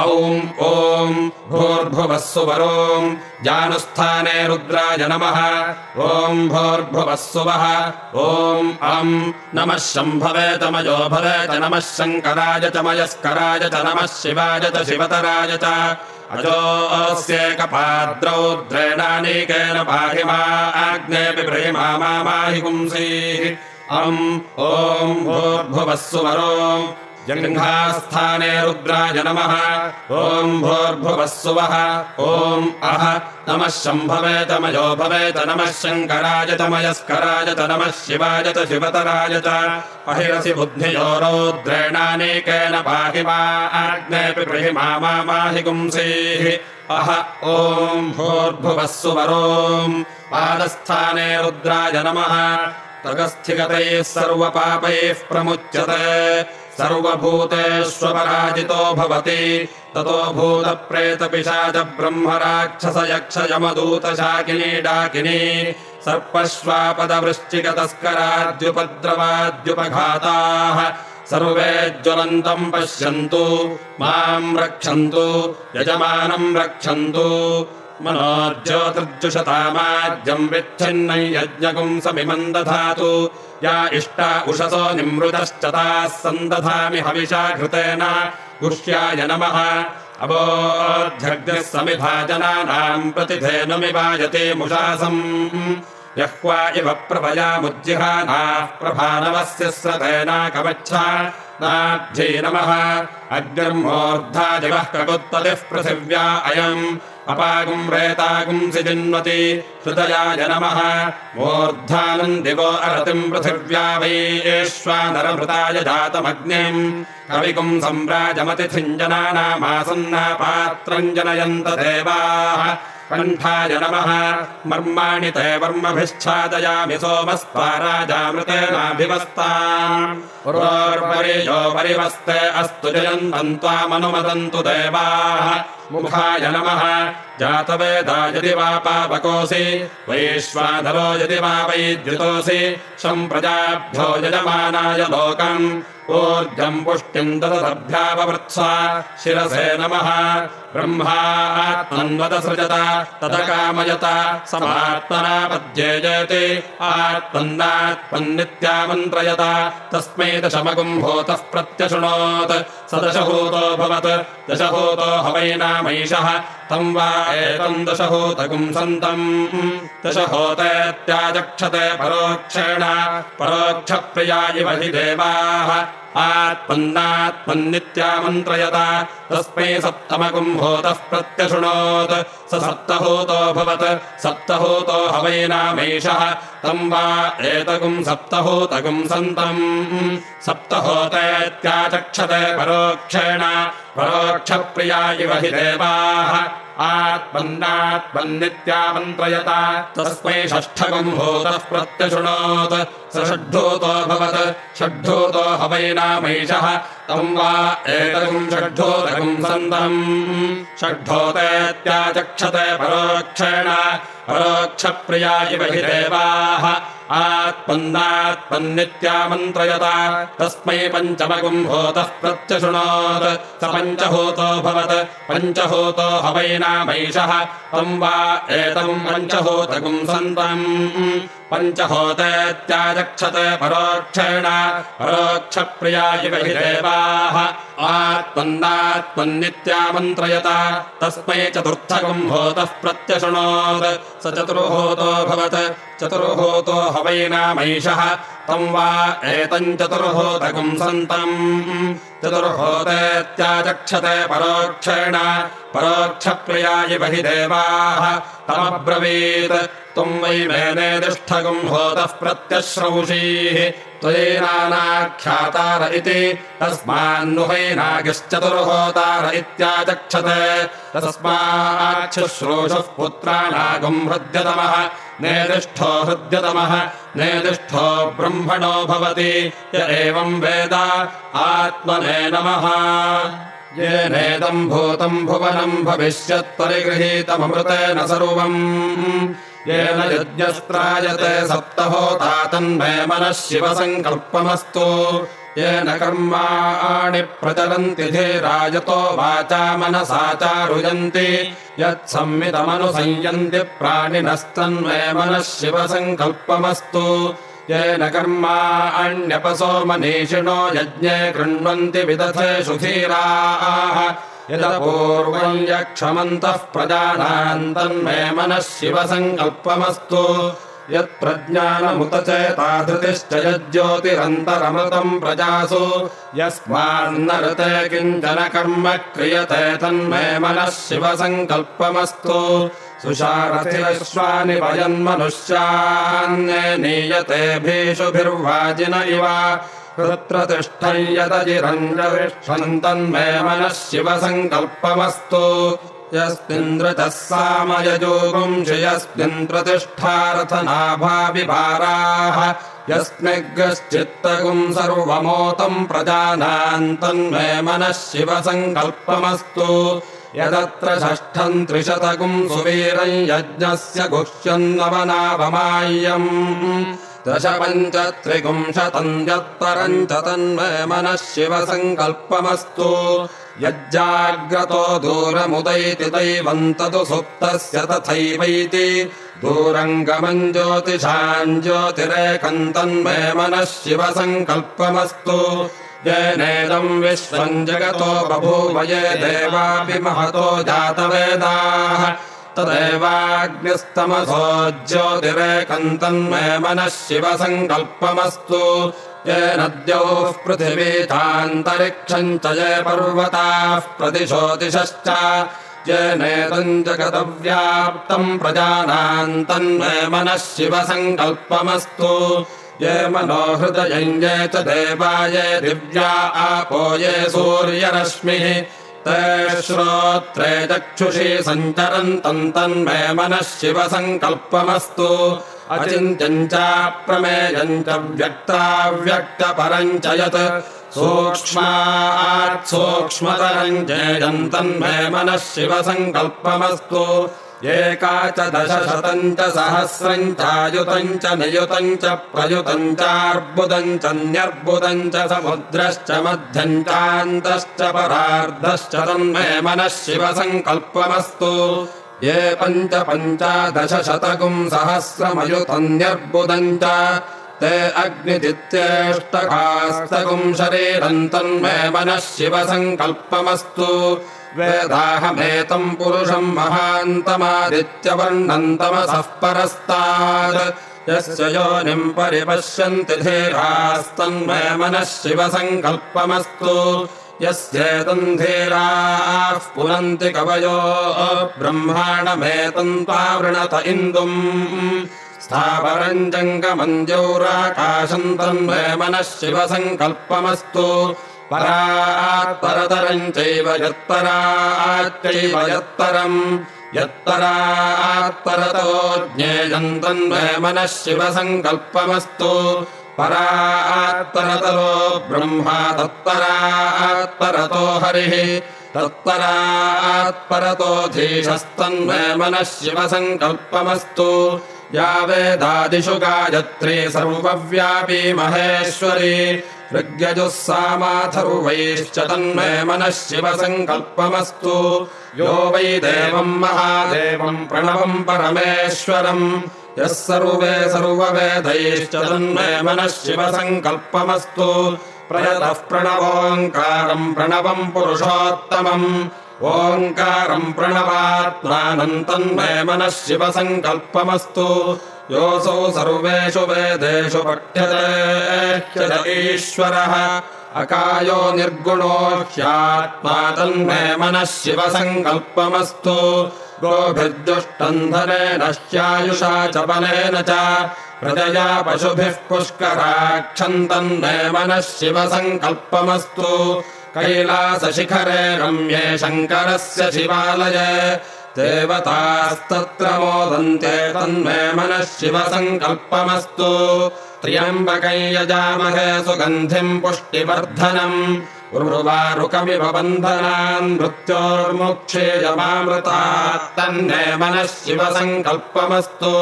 A: औम् ॐ भोर्भुवः सुवरोम् जानुस्थाने रुद्राय नमः। ॐ भोर्भुवः सुवः ॐ अम् नमः शम्भवे तमयो भवेत नमः शङ्कराय तमयस्कराय च नमः शिवाय च शिवतराय च अजोऽस्येकपाद्रौद्रेणानेकेन पाहि मा आग्नेऽपि ब्रहिमा मामाहि पुंसीः अम् ॐ भोर्भुवः सुवरोम् जङ्घास्थाने रुद्राय नमः। भोर्भुवः सुवः ॐ अह। नमः शम्भवे तमयो भवेत नमः शङ्कराय तमयस्कराय त नमः शिवाय च शिवतराय च अहिरसि बुद्धियोरौद्रेणानेकेन पाहि मा आग्नेऽपि ब्रहिमा मामाहि पुंसीः। अह। ॐ भोर्भुवः सुवरोम् पादस्थाने रुद्राय नमः। तगस्थिगतैः सर्वपापैः प्रमुच्यते सर्वभूतेष्वपराजितो भवति। ततो भूतप्रेतपिशाच ब्रह्म डाकिनी। सर्पश्वापदवृश्चिकतस्कराद्युपद्रवाद्युपघाताः। सर्वे ज्वलन्तम् पश्यन्तु। माम् रक्षन्तु। यजमानम् रक्षन्तु मनोज्योतिर्जुषतामाद्यम् विच्छिन्नै यज्ञकुम् समिमम् दधातु या इष्टा उषसो निमृतश्च ताः सन्दधामि हविषा घृतेन गुह्याय नमः। अबोध्यग्निः समिभाजनानाम् प्रतिधेनुमिवायते मुषासम्। यह्वा इव प्रभयामुज्जिहानाः प्रभानवस्य स्रतेना कवच्छा। नाब्धे नमः। अग्निर्मोर्धादिवः ककुत्पतिः पृथिव्या अयम् अपागुम् रेतागुंसि जिन्वति हृदयाय नमः मूर्धानम् दिवो अरतिम् पृथिव्या वैश्वानरभृताय जातमग्निम्। कविकुम् सम्राजमतिथिञ्जनानामासन्नापात्रम् जनयन्त देवाः कण्ठाय नमः मर्माणि ते वर्मभिश्चादयामि सोमस्त्वाराजामृतेनाभिवस्ता पुरोर्परियो परिवस्ते अस्तु जयन्तम् त्वामनुमदन्तु देवाः। मुखाय नमः जातवेदा यदि वा पापकोऽसि वैश्वाधरो यदि वा वैद्युतोऽसि सम्प्रजाभ्यो यजमानाय लोकम्। ऊर्जम् पुष्टिम् ददभ्यापवृत्सा शिरसे नमः। ब्रह्मात्मन्वदसृजत तदकामयत समात्मना पद्येजयति आत्मन्नात्मन्नित्यामन्त्रयत। तस्मै दशमगुम् भूतः प्रत्यशृणोत्। स दशभूतोऽभवत् दशभूतो हवैनामैषः तम् वा एतम् दशहूतगुम् सन्तम्। दशहोतेत्याचक्षते परोक्षेण परोक्षप्रिया इव हि देवाः आत्मन्नात्मन्नित्यामन्त्रयत तस्मै सप्तमगुम् भूतः प्रत्यशृणोत्। स सप्तहूतोऽभवत् सप्तहूतो हवैनामैषः। तम् वा एतगुम् सप्तहूतगुम् सन्तम्। सप्तहोतेत्याचक्षते परोक्षेण। परोक्षप्रिया इव हि देवाः आत्मन्नात्मन्नित्यामन्त्रयत। तस्मै षष्ठकम् भूतः प्रत्यशृणोत्। स षड्ढूतोऽभवत् षड्ढूतो हवैनामैषः तम् वा एतम् षड्ढोतकम् सन्तम्। षड्ढोतेत्याचक्षते परोक्षेण परोक्षप्रिया इव हि देवाः। आत्मन्नात्मन्नित्यामन्त्रयत तस्मै पञ्चमगुम् भूतः प्रत्यशृणोत्। स पञ्चभूतोऽभवत् पञ्चभूतो हवैनामैषः तम् वा एतम् पञ्चभूतगुम् सन्तम् पञ्चहोतेत्याचक्षते परोक्षेण परोक्षप्रिया इव हि देवाः। आत्मन्नात्मन्नित्यामन्त्रयत तस्मै चतुर्थकम् भूतः प्रत्यशृणोत्। स चतुर्भूतोऽभवत् चतुर्भूतो हवैनामैषः तम् वा एतम् चतुर्भूतकम् सन्तम्। चतुर्भूतेत्याचक्षते परोक्षेण, परोक्षप्रिया इव हि देवाः। तमब्रवीत् त्वम् वै मेनेदिष्ठकम् भूतः प्रत्यश्रौषीः। त्वयैनानाख्यातार इति तस्मान्नुहैनागिश्चतुर्होतार इत्याचक्षते। तस्माच्छुश्रूषुः पुत्राणागम् हृद्यतमः। नेदिष्ठो हृद्यतमः नेदिष्ठो ब्रह्मणो भवति य एवम् वेद आत्मने नमः। येनेदम् भूतम् भुवनम् भविष्यत्परिगृहीतममृतेन सर्वम्। येन यज्ञस्त्रायते सप्तहोता तन्मे मनः शिवसङ्कल्पमस्तु येन कर्माणि प्रचलन्ति धीरायतो वाचा मनसा चारुयन्ति यत्संवितमनुसंयन्ति प्राणिनस्तन्मे मनः शिवसङ्कल्पमस्तु। येन कर्माण्यपसो मनीषिणो यज्ञे कृण्वन्ति विदथेषु धीराः यदपूर्वम् यक्षमन्तः प्रजानाम् तन्मे मनः शिवसङ्कल्पमस्तु यत्प्रज्ञानमुत चेताधृतिश्च यज्ज्योतिरन्तरमृतम् प्रजासु। यस्मान्नरते किञ्चन कर्म क्रियते तन्मे मनः शिवसङ्कल्पमस्तु। सुशारथिरश्वानि वयन्मनुष्यान्ये नीयते भीषुभिर्वाजिन इव। तत्र तिष्ठम् यदजिरञ्जविष्ठम् तन्मे मनः शिवसङ्कल्पमस्तु यस्मिन्द्रतः सामयजोगुंशि यस्मिन् प्रतिष्ठारथनाभाविभाराः। यस्मिग्गश्चित्तगुम् सर्वमोतम् प्रजानाम् तन्मे मनः शिवसङ्कल्पमस्तु। यदत्र षष्ठम् त्रिशतगुम् सुवीरम् यज्ञस्य गुह्यन्नवनाभमाय्यम् दश पञ्च त्रिगुंशतम् यत्परम् च तन्मे मनः शिवसङ्कल्पमस्तु यज्जाग्रतो दूरमुदैति दैवम् सुप्तस्य तथैवैति। दूरम् गमम् ज्योतिषाम् ज्योतिरेकम् तन्मे मनः शिवसङ्कल्पमस्तु। येनेदम् विश्वम् जगतो बभूव ये देवापि महतो जातवेदाः। तदेवाग्निस्तमसो ज्योतिरेकम् तन्मे मनः शिवसङ्कल्पमस्तु येन द्यौः पृथिवी चान्तरिक्षम् च ये पर्वताः प्रदिशो दिशश्च येनेदम् जगदव्याप्तम् प्रजानाम् तन्मे मनः शिवसङ्कल्पमस्तु। ये मनोहृदयम् ये च देवा ये दिव्या आपो ये सूर्यरश्मिः श्रोत्रे चक्षुषी सञ्चरन्तम् तन्मे मनः शिवसङ्कल्पमस्तु। अचिन्त्यम् चाप्रमेयम् च व्यक्ताव्यक्तपरम् च यत् सूक्ष्मात् सूक्ष्मतरम् चेयम् तन्मे मनः शिवसङ्कल्पमस्तु एका च दशशतम् च सहस्रम् चायुतम् च नियुतम् च प्रयुतम् चार्बुदम् च न्यर्बुदम् च समुद्रश्च मध्यम् चान्तश्च परार्धश्च तन्मे मनः शिवसङ्कल्पमस्तु। ये पञ्च पञ्चादशशतकुम् सहस्रमयुतम् न्यर्बुदम् च ते अग्निजित्येष्टकास्तकुम् शरीरम् तन्मे मनः शिवसङ्कल्पमस्तु वेदाहमेतम् पुरुषम् महान्तमादित्यवर्णन्तमसः परस्तात् यस्य योनिम् परिपश्यन्ति धीरास्तन्मे मनः शिवसङ्कल्पमस्तु। यस्येतम् धीराः पुनन्ति कवयो ब्रह्माणमेतम् त्वावृणत इन्दुम्। स्थावरम् जङ्गमम् द्यौराकाशम् तन्मे मनः शिवसङ्कल्पमस्तु परात्परतरम् चैव यत्पराच्चैव यत्परम् यत्परात्परतो ज्ञेयम् तन्मे मनः शिवसङ्कल्पमस्तु। परात्परतरो ब्रह्मा तत्परात्परतो हरिः। तत्परात्परतोऽधीशस्तन्मे मनः शिवसङ्कल्पमस्तु। या वेदादिषु गायत्री सर्वव्यापी महेश्वरी ऋग्यजुः सामाथर्वैश्च तन्मे मनः शिवसङ्कल्पमस्तु यो वै देवम् महादेवम् प्रणवम् परमेश्वरम्। यः सर्वे सर्ववेदैश्च तन्मे मनः शिवसङ्कल्पमस्तु प्रयतः प्रणवोङ्कारम् प्रणवम् पुरुषोत्तमम् ओङ्कारम् प्रणवात्मानन्तन्मे मनः शिवसङ्कल्पमस्तु। योऽसौ सर्वेषु वेदेषु पठ्यते। अकायो निर्गुणो ह्यात्मा तन्मे मनः शिवसङ्कल्पमस्तु। गोभिर्दुष्टम् धनेन ह्यायुषा च प्रजया पशुभिः पुष्कराक्षन्तन्मे मनः शिवसङ्कल्पमस्तु कैलासशिखरे रम्ये शङ्करस्य शिवालये देवतास्तत्र मोदन्ते तन्मे मनः शिवसङ्कल्पमस्तु। त्र्यम्बकै यजामहे सुगन्धिम् पुष्टिवर्धनम् उर्वारुकमिव बन्धनान् मृत्योर्मुक्षेयमामृता तन्मे मनः शिवसङ्कल्पमस्तु।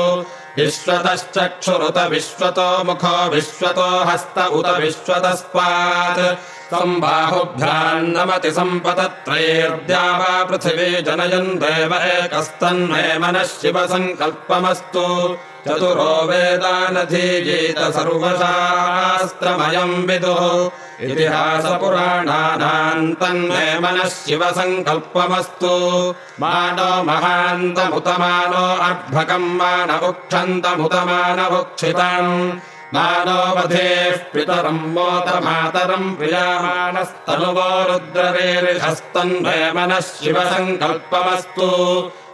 A: विश्वतश्चक्षुरुत विश्वतो मुखो विश्वतो हस्त उत विश्वतस्मात् सम्बाहुभ्यान्नमति सम्पदत्रैर्द्या वा पृथिवी जनयन् देव एकस्तन्मे मनः शिवसङ्कल्पमस्तु। चतुरो वेदानधीयेत सर्वशास्त्रमयम् विदुः। इतिहासपुराणानाम् तन्मे मनः शिवसङ्कल्पमस्तु। मानो महान्तमुतमानो अर्भकम् मानवुक्षन्तमुतमानवुक्षितम् मानोवधेः पितरम् मोदमातरम् प्रियामाणस्तनुवो रुद्ररेरिहस्तन्मे मनः शिवसङ्कल्पमस्तु।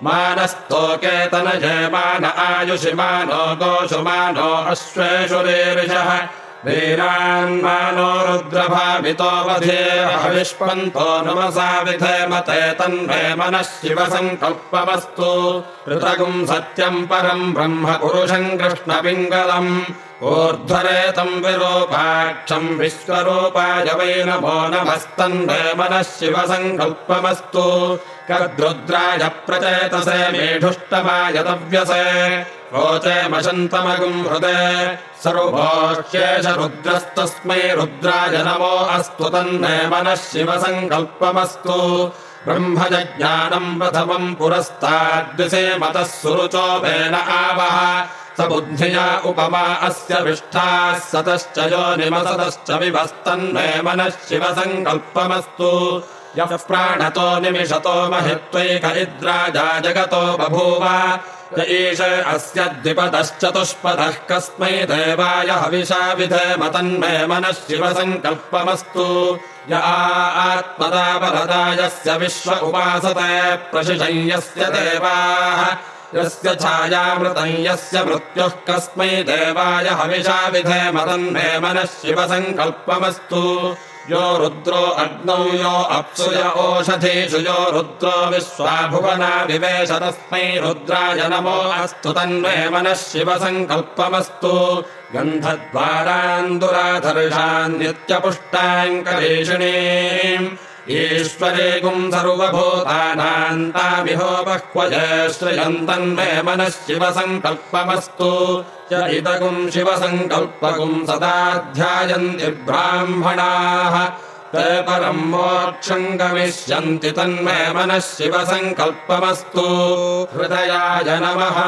A: मानस्तोकेतनये मान आयुषि मानो गोषु मानो अश्वेषु रेरिषः वीरान्मानो रुद्रभावितो वधेर्हविष्पन्तो नमसा विधेमते तन्मे मनः शिवसङ्कल्पमस्तु पृथगुम् सत्यम् परम् ब्रह्म पुरुषम् कृष्णपिङ्गलम्। ऊर्ध्वरेतम् विरूपाक्षम् विश्वरूपाय वै नमो नमस्तन्मे मनः शिवसङ्कल्पमस्तु कद्रुद्राय प्रचेतसे मेढुष्टमाय तव्यसे रोचेमशन्तमगुम् हृदे। सर्वोह्येष रुद्रस्तस्मै रुद्राय नमो अस्तु तन्मे मनः शिवसङ्कल्पमस्तु। ब्रह्मजज्ञानम् प्रथमम् पुरस्ताद्विषे मतः सुरुचोपेन आवः स बुद्धिया उपमा अस्य विष्ठाः सतश्च यो निमसतश्च विभस्तन्मे मनः शिवसङ्कल्पमस्तु यः प्राणतो निमिषतो महित्वैक इद्राजा जगतो बभूव। य ईश अस्य द्विपदश्चतुष्पदः कस्मै देवाय हविषा विधेमतन्मे मनः शिवसङ्कल्पमस्तु। य आत्मदा बलदा यस्य विश्व उपासते प्रशिशय्यस्य देवाः। यस्य छायामृतम् यस्य मृत्युः कस्मै देवाय हविषा विधेमतन्मे मनः शिवसङ्कल्पमस्तु। यो रुद्रो अग्नौ यो अप्सु य ओषधीषु यो रुद्रो विश्वाभुवना विवेश तस्मै रुद्राय नमो अस्तु तन्मे मनः शिवसङ्कल्पमस्तु। गन्धद्वारान्दुराधर्षान्नित्यपुष्टाङ्करेषिणीम् सर्वभूतानान्तामिहो बह्वजे श्रयन्तन्मे मनः शिवसङ्कल्पमस्तु च इदगुम् शिवसङ्कल्पगुम् सदा ध्यायन्ति ब्राह्मणाः ते परम् मोक्षम् गमिष्यन्ति तन्मे मनः शिवसङ्कल्पमस्तु हृदयाय नमः।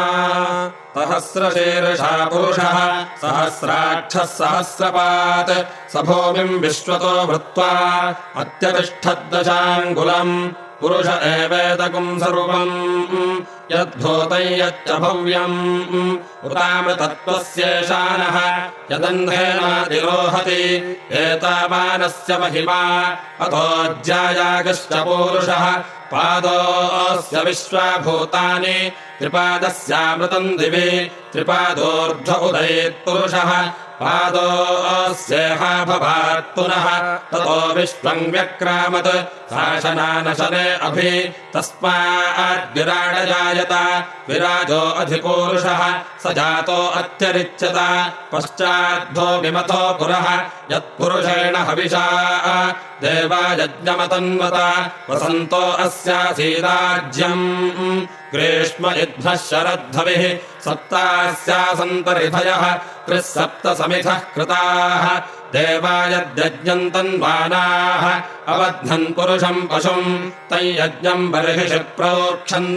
A: सहस्रशीर्षा पुरुषः सहस्राक्षः सहस्रपात्। स भूमिम् विश्वतो भृत्वा अत्यतिष्ठद्दशाङ्गुलम् पुरुष एवेदकुम् सर्वम् यद्भूतम् यच्च भव्यम्। उतामृतत्त्वस्येषानः यदन्धेनातिरोहति एतावानस्य महिमा अतोऽज्यायागश्च पूरुषः। पादोऽस्य विश्वाभूतानि त्रिपादस्यामृतम् दिवि त्रिपादोऽर्ध्व उदयेत्पुरुषः पादोऽस्येहाभवात् पुनः ततो विश्वम् व्यक्रामत् शासनानशने अभि तस्माद्विराडजायत विराजो अधिपूरुषः स जातो अत्यरिच्यत पश्चाद्धो विमथो पुरः यत्पुरुषेण हविषा देवायज्ञमतन्वत वसन्तो अस्यासीराज्यम् ग्रीष्म युद्धः शरद्धविः सप्तास्यासन्तरिधयः त्रिः सप्तसमिधः कृताः देवायद्यज्ञन्तन्वानाः अबध्नन् पुरुषम् पशुम्। तञ्यज्ञम् बर्हिषि प्रोक्षन्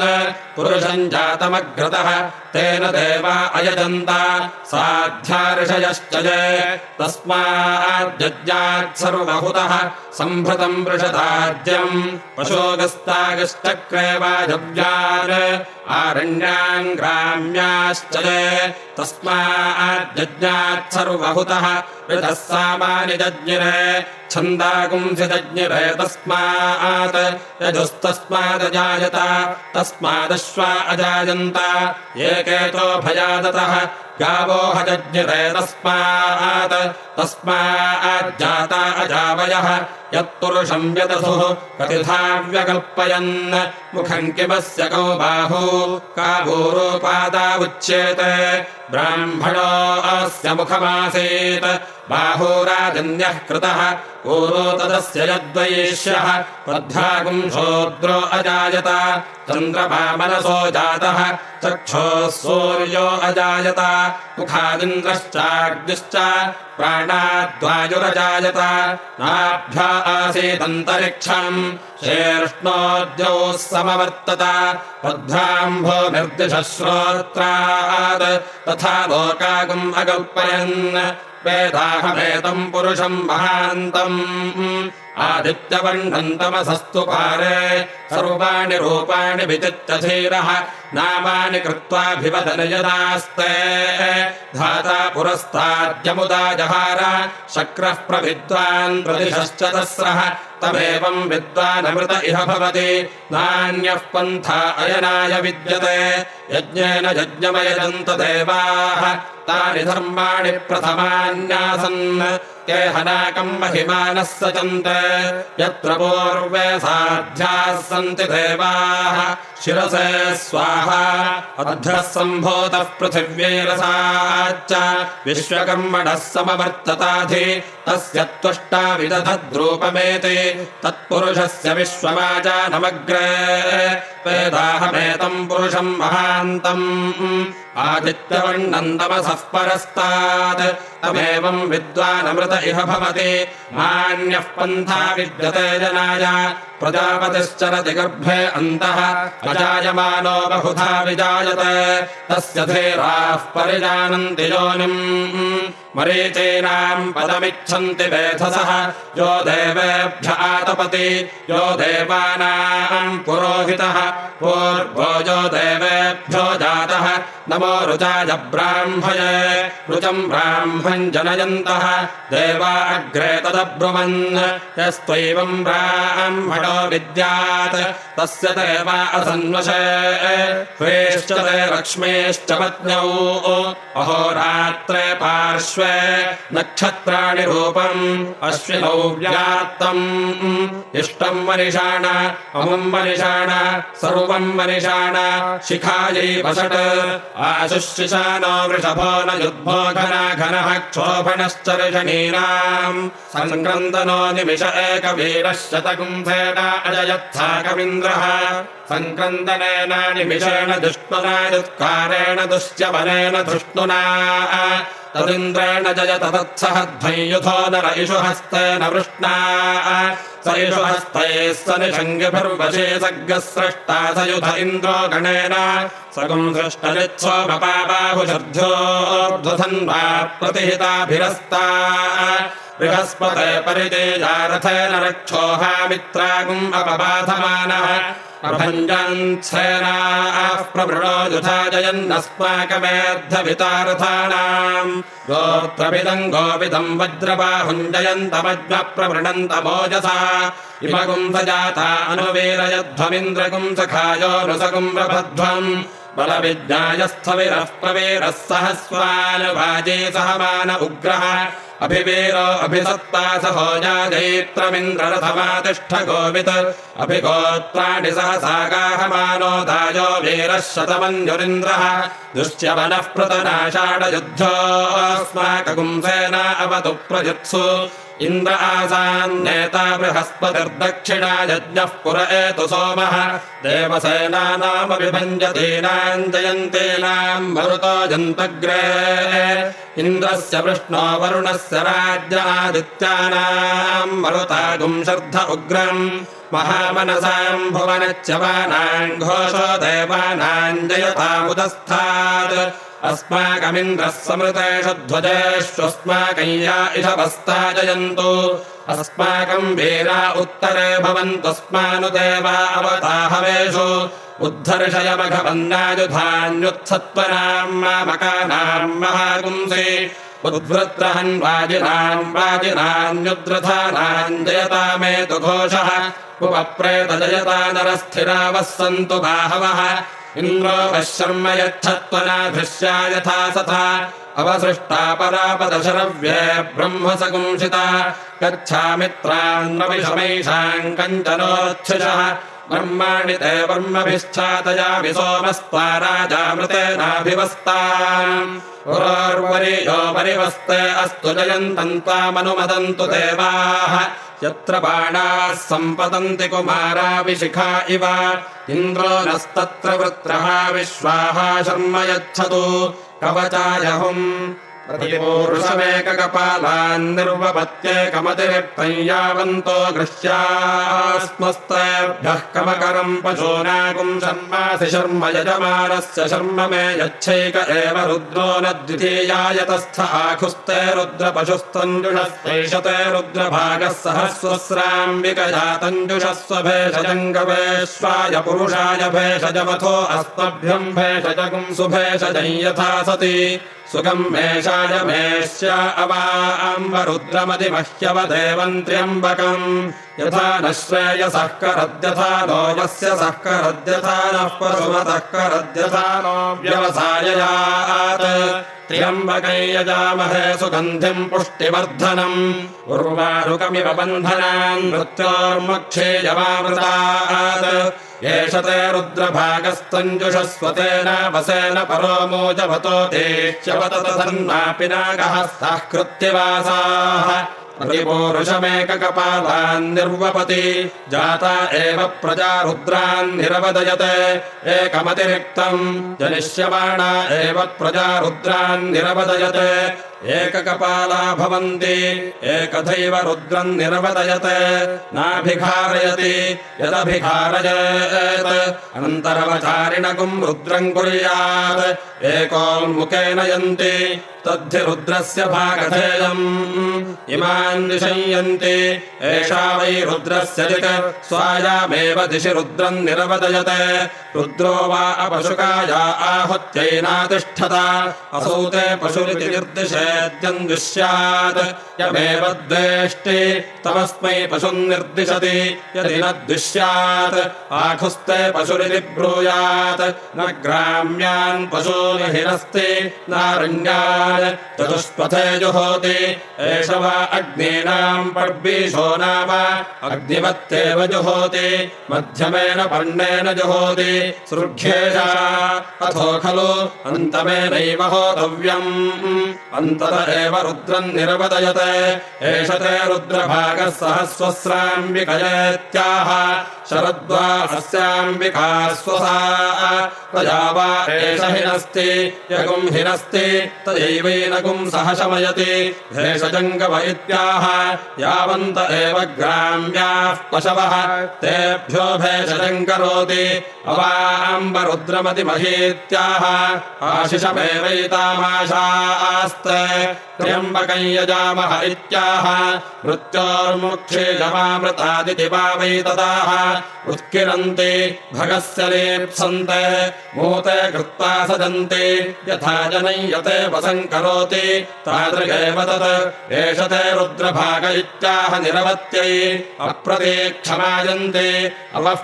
A: पुरुषम् जातमग्रतः तेन देवा अयजन्त साध्यार्षयश्च ये। तस्माद्यज्ञात् सर्वहुतः सम्भृतम् वृषदाज्यम् पशोगस्तागश्चक्रे वाजव्यान्। आरण्यान् ग्राम्याश्च ये। तस्माद्यज्ञात् सर्वहुतः ऋतः सामानि जज्ञिरे। छन्दागुंसिदज्ञिरे तस्मात्। यजुस्तस्मादजायत। तस्मादश्वा अजायन्त एकेतो भयादतः गावो हजज्ञिरे तस्मात् तस्माज्जाता अजावयः यत्पुरुषम् व्यदधुः कतिधा व्यकल्पयन् मुखम् किमस्य कौ बाहू कावूरोपादा उच्येते। ब्राह्मणो अस्य मुखमासीत्। बाहूराजन्यः कृतः पूर्वो तदस्य यद्वैष्यः। पद्भागुम् शोद्रो अजायत चन्द्रमा मनसो जातः चक्षोः सूर्यो अजायत मुखादिन्द्रश्चाग्निश्च प्राणाद्वायुरजायत नाभ्या आसीदन्तरिक्षम् शेर्ष्णोद्यौः समवर्तत पद्भ्राम्भो निर्दिशः श्रोत्रात् तथा लोकागुम् अकल्पयन् वेदाहमेतम् पुरुषम् महान्तम् आदित्यवर्णन्तमसस्तु पारे सर्वाणि रूपाणि विचित्यधीरः नामानि कृत्वाभिवदन यदास्ते धाता पुरस्ताद्यमुदा जहार शक्रः प्रविद्वान् प्रदिशश्च तस्रः तमेवम् विद्वानमृत इह भवति। नान्यः पन्था अयनाय विद्यते। यज्ञेन यज्ञमयजन्त देवाः। तानि धर्माणि प्रथमान्यासन्। ते हनाकम् महिमानः सचन्ते। यत्र पूर्वे साध्याः सन्ति देवाः। शिरसे स्वाहा। अध्रः सम्भूतः पृथिव्यैरसाच्च विश्वकर्मणः समवर्तताधि। तस्य त्वष्टा विदधद्रूपमेति तत्पुरुषस्य विश्वमाजानमग्रे वेदाहमेतम् पुरुषम् महान्तम् आदित्यवर्णन्दमसः परस्तात्। तमेवम् विद्वानमृत इह भवति। मान्यः पन्था विद्यते जनाय। प्रजापतिश्चरति गर्भे अन्तः। अजायमानो बहुधा विजायते। तस्य धीराः परिजानन्ति योनिम्। मरीचीनाम् पदमिच्छन्ति वेधसः। यो देवेभ्य आतपति। यो देवानाम् पुरोहितः। देवेभ्यो जातः। नमो रुचाय ब्राह्मये रुचम् ब्राह्मम् जनयन्तः देवा अग्रे तदब्रुवन् यस्त्वैवम् ब्राह्मणो विद्यात् तस्य देवा असन्वशे ह्वेश्च ते लक्ष्मीश्च पत्न्यौ अहोरात्रे पार्श्वे नक्षत्राणि रूपम् अश्विनौ व्यात्तम् इष्टम् मनिषाण अमुम् मनिषाण सर्वम् मनिषाण शिखायै वसट् आशुशिशानो वृषभो न युद्भो घना घनः क्षोभणश्च ऋषणीनाम्। सङ्क्रन्दनो निमिष एकवीरः शतकुम्भेन अजयत्थाकमिन्द्रः सङ्क्रन्दनेन निमिषेण दुष्णुना दुत्कारेण दुश्चमनेन धृष्णुना तदिन्द्रेण जयत तत्सह ध्वयुधो नर इषु हस्तेन वृष्णा स इषु हस्तैः स निषङ्गिभिर्वशे सग्गस्रष्टा स युध इन्द्रो गणेन। सगुम् दृष्टरित्स्वपाबाहुषर्ध्योर्ध्वधन्वा प्रतिहिताभिरस्ता। बृहस्पते परितेजारथेन रक्षोहामित्रागुम् अपबाधमानः। प्रभञ्जन्सेनाः प्रवृणो युथा जयन्नस्माकमेद्धवितारथानाम् गोत्रविदम् गोविदम् वज्रबाहुञ्जयन्तमज्ञप्रवृणन्तमोजसा इमगुम् स जाता अनुवीरयध्वमिन्द्रगुम् सखायो नुसगुम् प्रभध्वम् बलविज्ञायस्थविरः प्रवीरः सहस्वानुवाजे सहमान उग्रः। अभिवीरो अभिसत्ता सहोजाजैत्रमिन्द्ररथमातिष्ठ गोवित् अभिगोत्राणि सहसागाहमानो दायो वीरः शतमञ्जुरिन्द्रः दुश्यवनः प्रतनाषाढयुद्धोऽस्माकगुंसेना अवतु प्रयुत्सु इन्द्र आसान्नेता बृहस्पतिर्दक्षिणा यज्ञः पुर एतु सोमः देवसेनानामभिभञ्जतीनाम् जयन्तीनाम् मरुतो जन्तग्रे। इन्द्रस्य वृष्णो वरुणस्य राज्यादित्यानाम् मरुतागुम् शर्ध उग्रम् महामनसाम् भुवनच्यवानाम् घोषो देवानाम् जयतामुदस्थात्। अस्माकमिन्द्रः समृतेषु ध्वजेष्वस्माकम् या इषवस्ताजयन्तु अस्माकम् वीरा उत्तरे भवन्तस्मानुदेवा अवताहवेषु। उद्धर्षयमघवन्नायुधान्युत्सत्त्वनाम् मामकानाम् महागुंसि उद्वृत्रहन् वाजिनाम् वाजिनान्युद्रथानाम् जयता मे तु घोषः उपप्रेत जयता नरस्थिरावः सन्तु बाहवः। इन्द्रो शर्म यच्छत्वनाधृश्या यथा सथा। अवसृष्टा परापदशरव्ये ब्रह्मसगुंसिता गच्छामित्रान्मविषमैषाम् कञ्चनोच्छुषः ब्रह्माणि ते वर्मभिश्चातया विसोमस्त्वा राजामृतेनाभिवस्ता पुरोर्वरियो परिवस्ते अस्तु जयन्तम् त्वामनुमदन्तु देवाः। यत्र बाणाः सम्पतन्ति कुमाराविशिखा इव। इन्द्रो नस्तत्र वृत्रः विश्वाः शर्म यच्छतु। कवचायहुम् प्रतिपूरुषमेककपालान्निर्वपत्येकमतिरिक्तम् यावन्तो गृह्यास्मस्तेभ्यः कमकरम् पशूनागुम् शर्मासि शर्म यजमानस्य शर्म मे यच्छैक एव रुद्रो न द्वितीयायतस्थ आखुस्ते रुद्रपशुस्तञ्जुषस्वैषते रुद्रभागः सहस्वस्राम्बिकया तञ्जुषस्वभेषजङ्गवेश्वाय पुरुषाय भेषजमथो अस्मभ्यम् भेषजगुम् सुभेषजम् यथा सति सुखम् मेषाय मेष्य अवाम्बरुद्रमतिमह्यवदेवम् त्र्यम्बकम् यथा न श्रेयसः करद्यथा नो यस्य सः करद्यथा नः पशुमतः करद्यथा नो व्यवसाययात्। त्र्यम्बकै यजामहे सुगन्धिम् पुष्टिवर्धनम्। उर्वारुकमिव बन्धनान् मृत्योर्मक्षेयमामृतात् एष ते रुद्रभागस्तञ्जुषस्वतेन वसेन परो मोजवतो देश्यवततन्नापि नागः स्तः कृत्यवासाः प्रतिपूरुषमेककपालान् निर्वपति। जाता एव प्रजा रुद्रान् निरवदयते। एकमतिरिक्तम् जनिष्यमाणा एव प्रजा रुद्रान् निरवदयते। एककपाला भवन्ति, एकथैव रुद्रम् निरवदयते। नाभिघारयति यदभिघारयेत् अनन्तरवचारिणकुम् रुद्रम् कुर्यात्। एकोन्मुखेन यन्ति, तद्धि रुद्रस्य भागधेयम्। इमान् दिशयन्ति। एषा वै रुद्रस्य दिक्। स्वायामेव दिशि रुद्रम् निरवदयते। रुद्रो वा अपशुकाया आहुत्यैनातिष्ठता असौ ते पशुरिति निर्दिशेद्यम् दुष्यात् यमेव द्वेष्टि तमस्मै पशुम् निर्दिशति। यदि न द्विष्यात् आखुस्ते पशुरिति ब्रूयात्। न ग्राम्यान् पशून् हिरस्ति नारण्यान् चतुष्पथे जुहोति एष वा अग्नीनाम् नाम। अग्निवत्येव जुहोति मध्यमेन पर्णेन जुहोति सृग्येषा अथो खलु अन्तमेनैव होतव्यम्। अन्तत एव रुद्रम् निरवदयते एष ते रुद्रभागः सहस्वस्राम्बिकयेत्याह। शरद्वा अस्याम्बिका स्वसा। तया वा एष हिनस्ति यगुम् हिनस्ति तदैवैनगुम् सह शमयति। भेषजङ्गव यावन्त एव ग्राम्याः पशवः। तेभ्यो भेषजम् करोति अवाम्बरुद्रमतिमहीत्याह आशिषमेवैतामाशास्ते त्र्यम्बकम् यजामः इत्याह। मृत्योर्मुक्षे जमामृतादिति वा वै तदाह। उत्किरन्ति भगस्य लेप्सन्ते मूते कृत्वा सजन्ति। यथा जनय्यते वसम् करोति तादृगेव तत्। एष ते रुद्र रुद्रभाग इत्याह निरवत्यै अप्रतीक्षमायन्ते अवः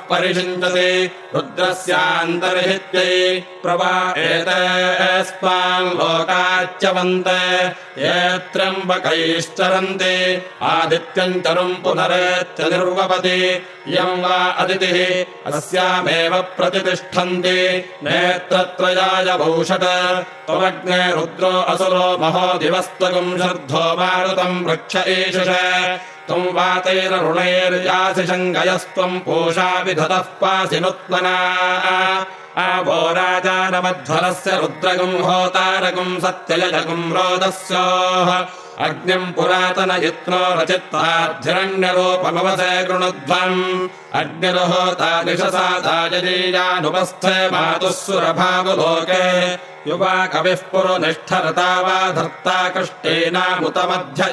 A: लोकाच्यवन्त ये त्र्यम्बकैश्चरन्ति आदित्यम् चरुम् पुनरेत्य निर्वपति इयम् वा अदितिः अस्यामेव प्रतितिष्ठन्ति नेत्रत्रयाय भूषट त्वमग्ने रुद्रो असुरो महो दिवस्त्वगुम् शर्धो मारुतम् वृक्ष ईशुष त्वम् वातैररुणैर्यासि शङ्गयस्त्वम् पूषा विधतः पासि नुत्मना आवो राजानमध्वरस्य रुद्रगुम् होतारगुम् सत्ययजगुम् रोदस्योः अग्निम् पुरातन यत्नो रचित्वाद्धिरण्यरूपमवसे कृणुध्वम्। अग्निरुहोतादिशसादायजीयानुपस्थे मातुः सुरभावलोके युवा कविः पुरुनिष्ठरता वा धर्ता कष्टेनामुतमध्य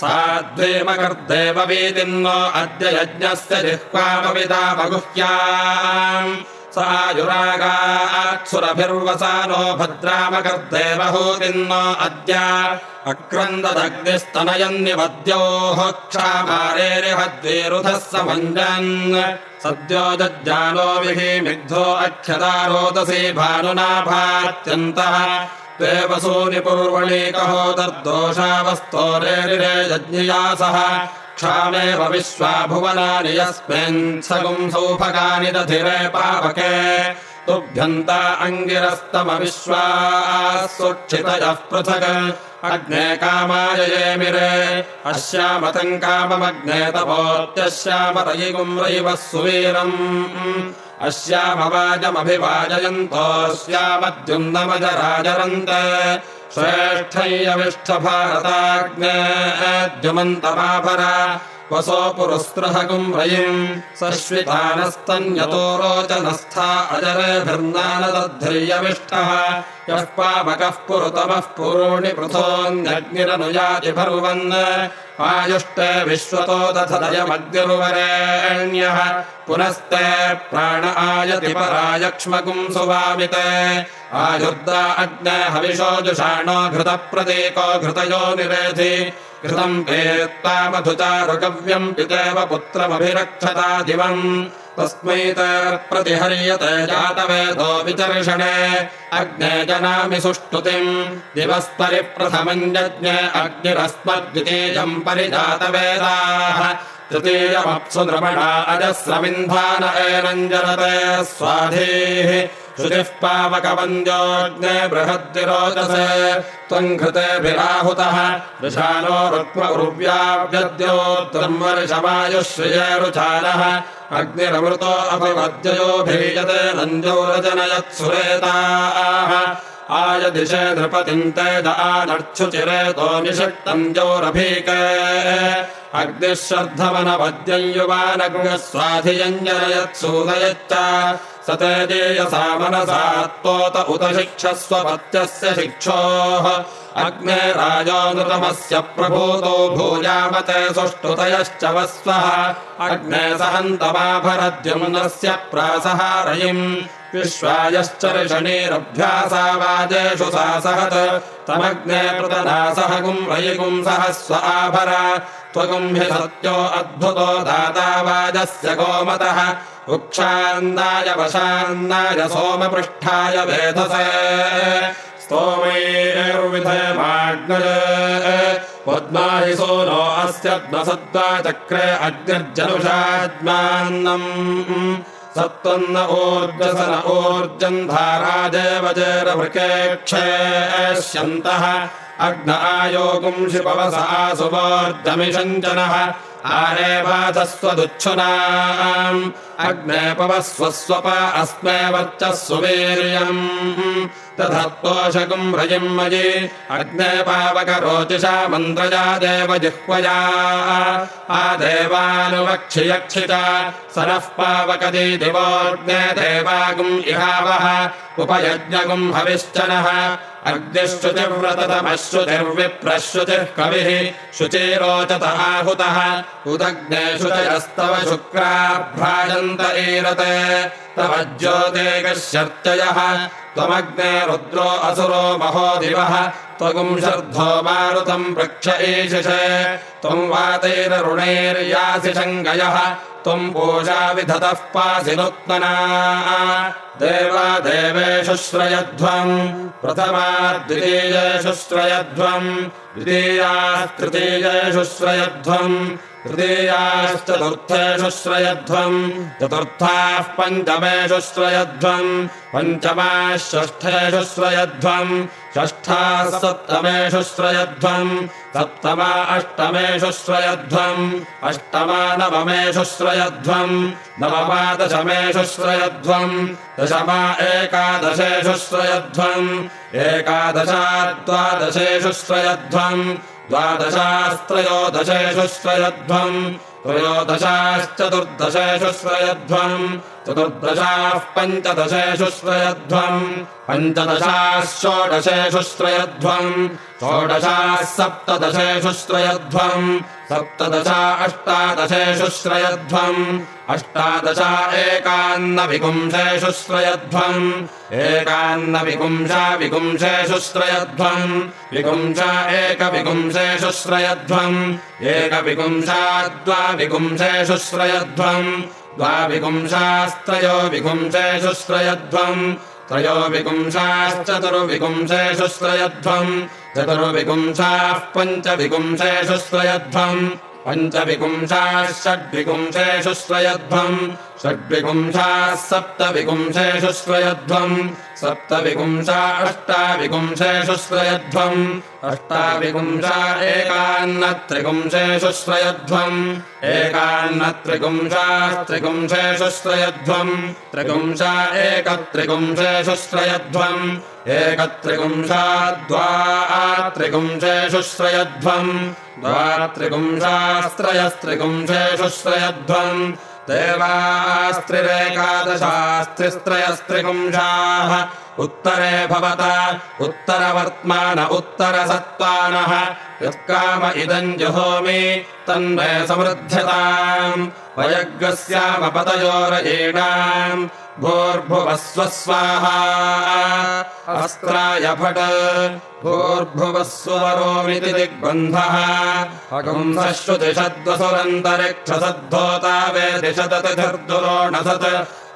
A: साध्वेमकर्देव वीतिन्नो अद्य यज्ञस्य जिह्वामविदामगुह्याम् सायुरागात्सुरभिर्वसानो भद्रामकर्देवहूतिन्नो अद्य अक्रन्ददग्निस्तनयन्निवद्योः क्षामारेरिहद्वीरुधः समञ्जन् सद्यो जज्जानो विहिमिग्धो अक्षदारोदसी भानुनाभात्यन्तः ते वसूनि पूर्वणि कहोदर्दोषावस्तोरेरिरे यज्ञया सह क्षामेव विश्वा भुवनानि यस्मिन् सगुम् सौभगानि दधिरे पावके तुभ्यन्ता अङ्गिरस्तमविश्वाः सुक्षितयः पृथक्। अग्ने कामाय येमिरे अस्यामतम् काममग्ने तपोत्यस्यामरयिगुम् रयिवः सुवीरम् अस्यामवाजमभिवाजयन्तोऽस्यामद्युम्नमजराजरन्त श्रेष्ठय्यविष्ठभारताग्नेद्युमन्तमाभर वसो पुरुस्पृहकुम् रयिम् अजरेभिर्नानदध्रियविष्टः। यः पावकः पुरुतमः पूर्णि पृथोऽन्यग्निरनुयाति भर्वन् आयुष्टे विश्वतो दधदयमग्निरुवरेण्यः पुनस्ते प्राण आयति परायक्ष्मकुम् सुवामिते आयुर्दा अग्ने हविषो जुषाणो घृतप्रतीको घृतयो निरेधि घृतम् पेत्तामधुचारुकव्यम् पितेव पुत्रमभिरक्षता दिवम्। तस्मै ते प्रतिहर्यते जातवेदो विचर्षणे। अग्ने जनामि सुष्ठुतिम्। दिवस्परिप्रथमम् यज्ञे अग्निरस्मद्वितीयम् परिजातवेदाः। तृतीयमप्सु नृमणा अजस्रविन्धान एनञ्जरते स्वाधीः श्रुतिः पावकवन्द्योऽग्ने बृहद्दिरोचसे। त्वम् घृतेभिराहुतः। वृषानो रुक्मरुव्याव्यद्यो दुर्वर्षमायुश्रियेरुचारः अग्निरमृतो अभिवद्ययोभिरीयते नञ्जोरजनयत्सुरेताः आयदिशे नृपतिम् तेज आनर्च्छुचिरेतो निषक्तम् जौरभीके। अग्निः श्रद्धमनवद्यम् युवानग्निः स्वाधियञ्जनयत्सूदयच्च स तेजेयसा मनसा त्वोत उत शिक्षस्वपत्यस्य शिक्षोः। अग्ने राजोऽनृतमस्य प्रभूतो भूयामते सुष्ठुतयश्च वस्वः। अग्ने सहन्तमाभरद्युम्नस्य प्रासहारयिम् विश्वायश्च ऋषणीरभ्यासावाजेषु सा सहत्। तमग्ने पृतनासह गुम् रयिगुम् सह स्व आभर। त्वगुम् हि सत्यो अद्भुतो दाता वाजस्य गोमतः। वृक्षान्नाय वशान्नाय सोमपृष्ठाय वेधसे। स्तोमैर्विधयमाग्नय पद्माहि सोनो अस्यद्मसद्वा चक्रे अग्निर्जनुषाद्मान्नम् सत्त्वन्न ऊर्जसन ऊर्जम् धाराजेव जेरवृकेक्षेष्यन्तः अग्न शिपवस आसुवोर्जमिषञ्जनः आरेवाधस्वदुच्छुनाम् अग्ने पवस्वस्वप अस्मे वर्चः सुवीर्यम् तथत्पोषकुम् रजिम् मयि। अग्ने पावकरोचिषा मन्द्रजा देव जिह्वया आदेवानुवक्षियक्षित स नः पावकदी दिवोऽग्ने देवागुम् इहावः। उपयज्ञगुम् हविश्चनः अग्निश्रुतिव्रततमश्रुतिर्विप्रश्रुतिः कविः शुचिरोचत आहुतः। उदग्ने शुचयस्तव शुक्राभ्राजन्त ईरते तव ज्योतिर्गश्यर्चयः त्वमग्ने रुद्रो असुरो महो दिवः त्वगुंशर्धो मारुतम् वृक्ष ईशिषे त्वम् वातैररुणैर्यासि शङ्गयः त्वम् पूजा विधतः पासि नुत्मना देवा देवेषु श्रयध्वम् प्रथमा द्वितीयेषु श्रयध्वम् द्वितीयास्तृतीयेषु श्रयध्वम् तृतीयाश्चतुर्थेषु श्रयध्वम् चतुर्थाः पञ्चमेषु श्रयध्वम् पञ्चमाः षष्ठेषु श्रयध्वम् षष्ठाः सप्तमेषु श्रयध्वम् सप्तमा अष्टमेषु श्रयध्वम् अष्टमा नवमेषु श्रयध्वम् नवमा दशमेषु श्रयध्वम् दशमा एकादशेषु श्रयध्वम् एकादशा द्वादशेषु श्रयध्वम् द्वादशास्त्रयोदशेषु श्रयध्वम् त्रयोदशाश्चतुर्दशेषु श्रयध्वम् चतुर्दशाः पञ्चदशेषु श्रयध्वम् पञ्चदशाः षोडशेषु श्रयध्वम् षोडशाः सप्तदशेषु श्रयध्वम् सप्तदशा अष्टादशेषु श्रयध्वम् अष्टादशा एकान्नविपुंसेषु श्रयध्वम् एकान्नविपुंसा विपुंसेषु श्रयध्वम् विपुंसा एकविपुंसेषु श्रयध्वम् एकविपुंसा द्वाविपुंसेषु श्रयध्वम् द्वाविपुंसास्त्रयो विपुंसेषु श्रयध्वम् त्रयो विपुंसाश्चतुर्विपुंसेषु श्रयध्वम् चतुर्विपुंसाः पञ्चविपुंसेषु श्रयध्वम् पञ्चविपुंसाः षड्विपुंसेषु श्रयध्वम् षड्विपुंसाः सप्तविपुंसेषु श्रयध्वम् सप्तविपुंसा अष्टाविपुंसेषु श्रयध्वम् अष्टाविपुंसा एकान्नत्रिपुंसेषु श्रयध्वम् एकान्नत्रिपुंसास्त्रिपुंसेषु श्रयध्वम् त्रिपुंसा एकत्रिपुंसेषु श्रयध्वम् एकत्रिपुंसा द्वा त्रिपुंसेषु श्रयध्वम् द्वात्रिपुंसास्त्रयस्त्रिपुंसेषु श्रयध्वम् देवास्त्रिरेकादशास्त्रिस्त्रयस्त्रिपुंसाः। उत्तरे भवत उत्तरवर्त्मान उत्तरसत्त्वानः। यत्काम इदम् जुहोमि तन्मे समृध्यताम् वयग्रस्यामपतयोरयीणाम् भूर्भुवस्व स्वाहा। अस्त्राय फट्। भूर्भुवस्वरोमिति दिग्बन्धः।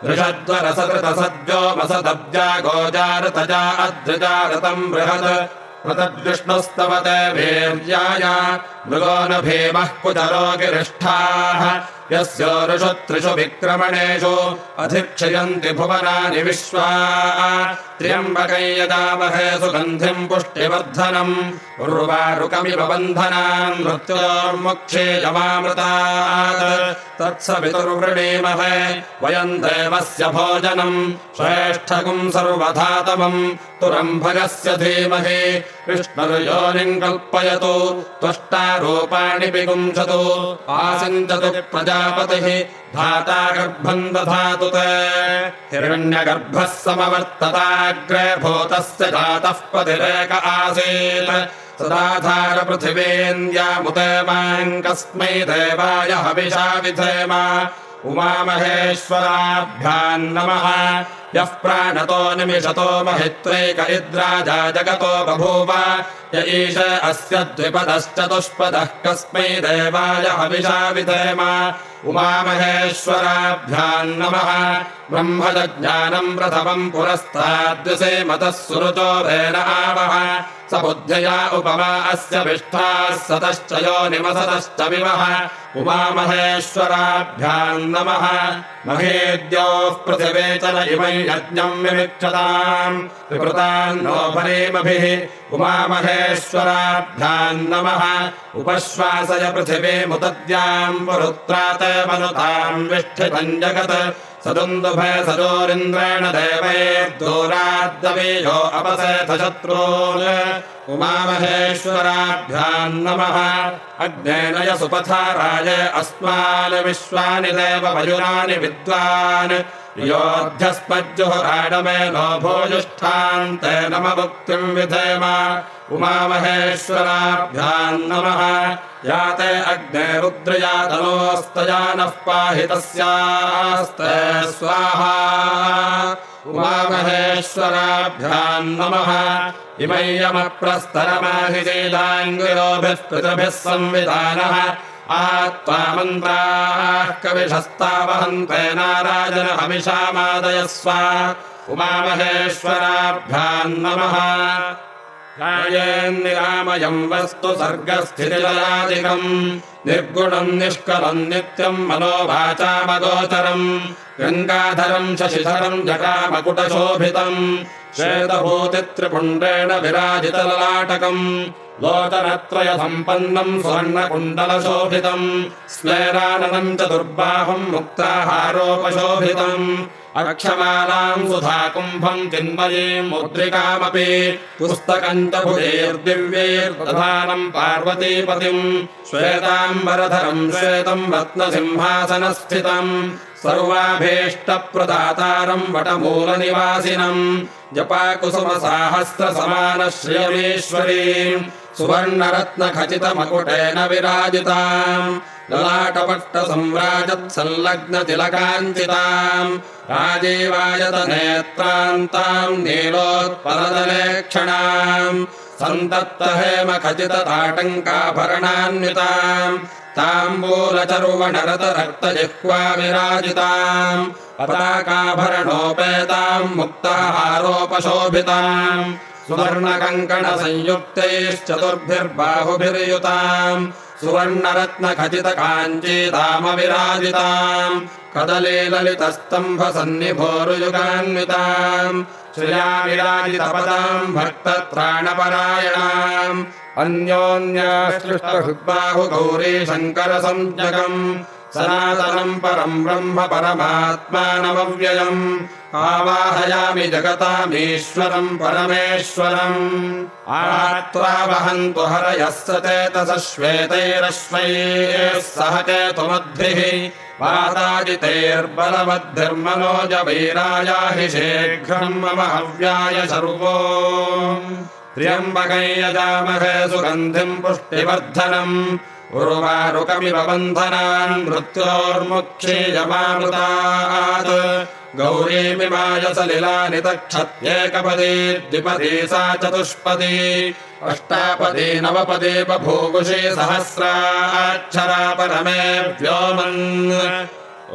A: ऋषद्वरसकृतसद्योमसदब्जा गोजारतजा अद्रिजारतम् बृहत् पृथद्विष्णुस्तवते वीर्याय। मृगो न भीमः कुचरो गिरिष्ठाः यस्योरुषु त्रिषु विक्रमणेषु अधिक्षयन्ति भुवनानि विश्वा। त्र्यम्बकै यदामहे सुगन्धिम् पुष्टिवर्धनम्। उर्वारुकमिव बन्धनान् मृत्योर्मुक्षे यमामृतात् तत्सवितुर्वृणीमहे वयम् देवस्य भोजनम्। श्रेष्ठकुम् सर्वधातमम् तुरम्भगस्य धीमहि विष्णुर्योनिम् कल्पयतु त्वष्टारूपाणि विगुंसतु आसिञ्चतु प्रजापतिः धाता गर्भम् दधातु ते हिरण्यगर्भः समवर्तताग्रे भूतस्य जातः पतिरेक आसीत्। सदाधारपृथिवेन्द्यामुते माम् कस्मै देवाय हविषा विधेम। उमामहेश्वराभ्याम् नमः। यः प्राणतो निमिषतो महित्रैक इद्राजा जगतो बभूव। य ईश अस्य द्विपदश्चतुष्पदः कस्मै देवाय हविषा विधेम उमामहेश्वराभ्याम् नमः। ब्रह्मजज्ञानम् प्रथमम् पुरस्ताद्विषे मतः सुरुचो भेन आवः स बुद्ध्यया उपमा अस्य विष्ठाः सतश्च यो निमसतश्च विवः उमामहेश्वराभ्याम् नमः। महेद्योः पृथिवे च न इमै यज्ञम् विमिक्षताम् विकृतान्नो भरेमभिः उमामहेश्वराभ्याम् नमः। उपश्वासय पृथिवीमुदद्याम् पुरुत्रा ते मनुताम् विष्ठितम् जगत्। सदुन्दुभे सदोरिन्द्रेण देवै दूराद्दवीयो अपसेथ शत्रून्। उमामहेश्वराभ्याम् नमः। अग्नेनय सुपथा राज अस्मान् विश्वानि देव मयुरानि विद्वान् योऽध्यस्मज्जुहुराडमे नो भूयुष्ठान्ते नम मुक्तिम् विधेम। उमामहेश्वराभ्याम् नमः। याते अग्ने रुद्रयातनोस्तया नः पाहि तस्यास्ते स्वाहा। उमामहेश्वराभ्याम् नमः। इमय्यमप्रस्तरमाहिचेदाङ्गिरोभिः पृतभिः संविधानः कविशस्तावहन्ते नाराजन हविषामादयस्व उमामहेश्वराभ्याम् नमः। कायेन्निरामयम् वस्तु सर्गस्थितिलयादिकम् निर्गुणम् निष्कलम् नित्यम् मनोवाचामगोचरम् गङ्गाधरम् शशिधरम् जटामकुटशोभितम् श्वेतभूतित्रिपुण्ड्रेण विराजितललाटकम् लोचनत्रयसम्पन्नम् स्वर्णकुण्डलशोभितम् स्मेराननम् च दुर्बाहुम् मुक्ताहारोपशोभितम्। अक्षमालाम् सुधाकुम्भम् चिन्मयीम् मुद्रिकामपि पुस्तकम् च भुजैर्दिव्यैर्दधानम् पार्वतीपतिम् श्वेताम्बरधरम् श्वेतम् रत्नसिंहासनस्थितम् सर्वाभीष्टप्रदातारम् वटमूलनिवासिनम् जपाकुसुमसाहस्रसमानश्रियमेश्वरीम् सुवर्णरत्नखचितमकुटेन विराजिताम्। ललाटपट्टसंव्राजत्संलग्नतिलकाञ्चिताम् राजीवायतनेत्रान्ताम् नीलोत्पलदलेक्षणाम् सन्तप्तहेमखचितताटङ्काभरणान्विताम् ताम्बूलचरुवणरतरक्तजिह्वा विराजिताम् पताकाभरणोपेताम् मुक्ताहारोपशोभिताम् सुवर्णकङ्कणसंयुक्तैश्चतुर्भिर्बाहुभिर्युताम् सुवर्णरत्नखचितकाञ्चीतामविराजिताम् कदलीललितस्तम्भसन्निभोरुयुगान्विताम् श्रिया विराजितपदाम् भक्तत्राणपरायणाम् अन्योन्याश्लिष्टहृद्बाहु गौरी शङ्करसंज्ञकम् सनातनम् परम् ब्रह्म परमात्मानमव्ययम् आवाहयामि जगतामीश्वरम् परमेश्वरम्। आत्वावहन्तु हरयः स चेतस श्वेतैरश्वैः सह केतुमद्भिः वाताजितैर्बलवद्भिर्मनोजवैरायाहि शीघ्रम् मम हव्याय सर्वो। त्र्यम्बकै यजामहे सुगन्धिम् पुष्टिवर्धनम्। उर्वारुकमिव बन्धनान् मृत्योर्मुक्षीयमामृतात् गौरीमिमाय सलिलानि तक्षत्येकपदी द्विपदी सा चतुष्पदी। अष्टापदी नवपदी बभूवुषी सहस्राक्षरा परमे व्योमन् ओ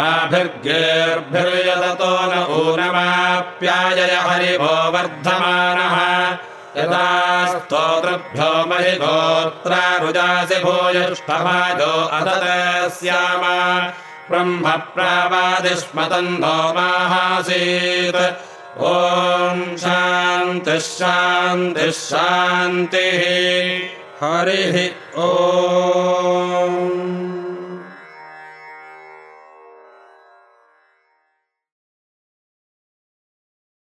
A: आभिर्गेर्भिर्यदतो न ऊनमाप्यायय हरिभो वर्धमानः। यदा स्तोतृभ्यो महि गोत्रा रुजासि अदत स्याम ब्रह्म प्रावादिष्मतन्नो माहासीत् ॐ शान्तिः शान्तिः शान्तिः। हरिः ओ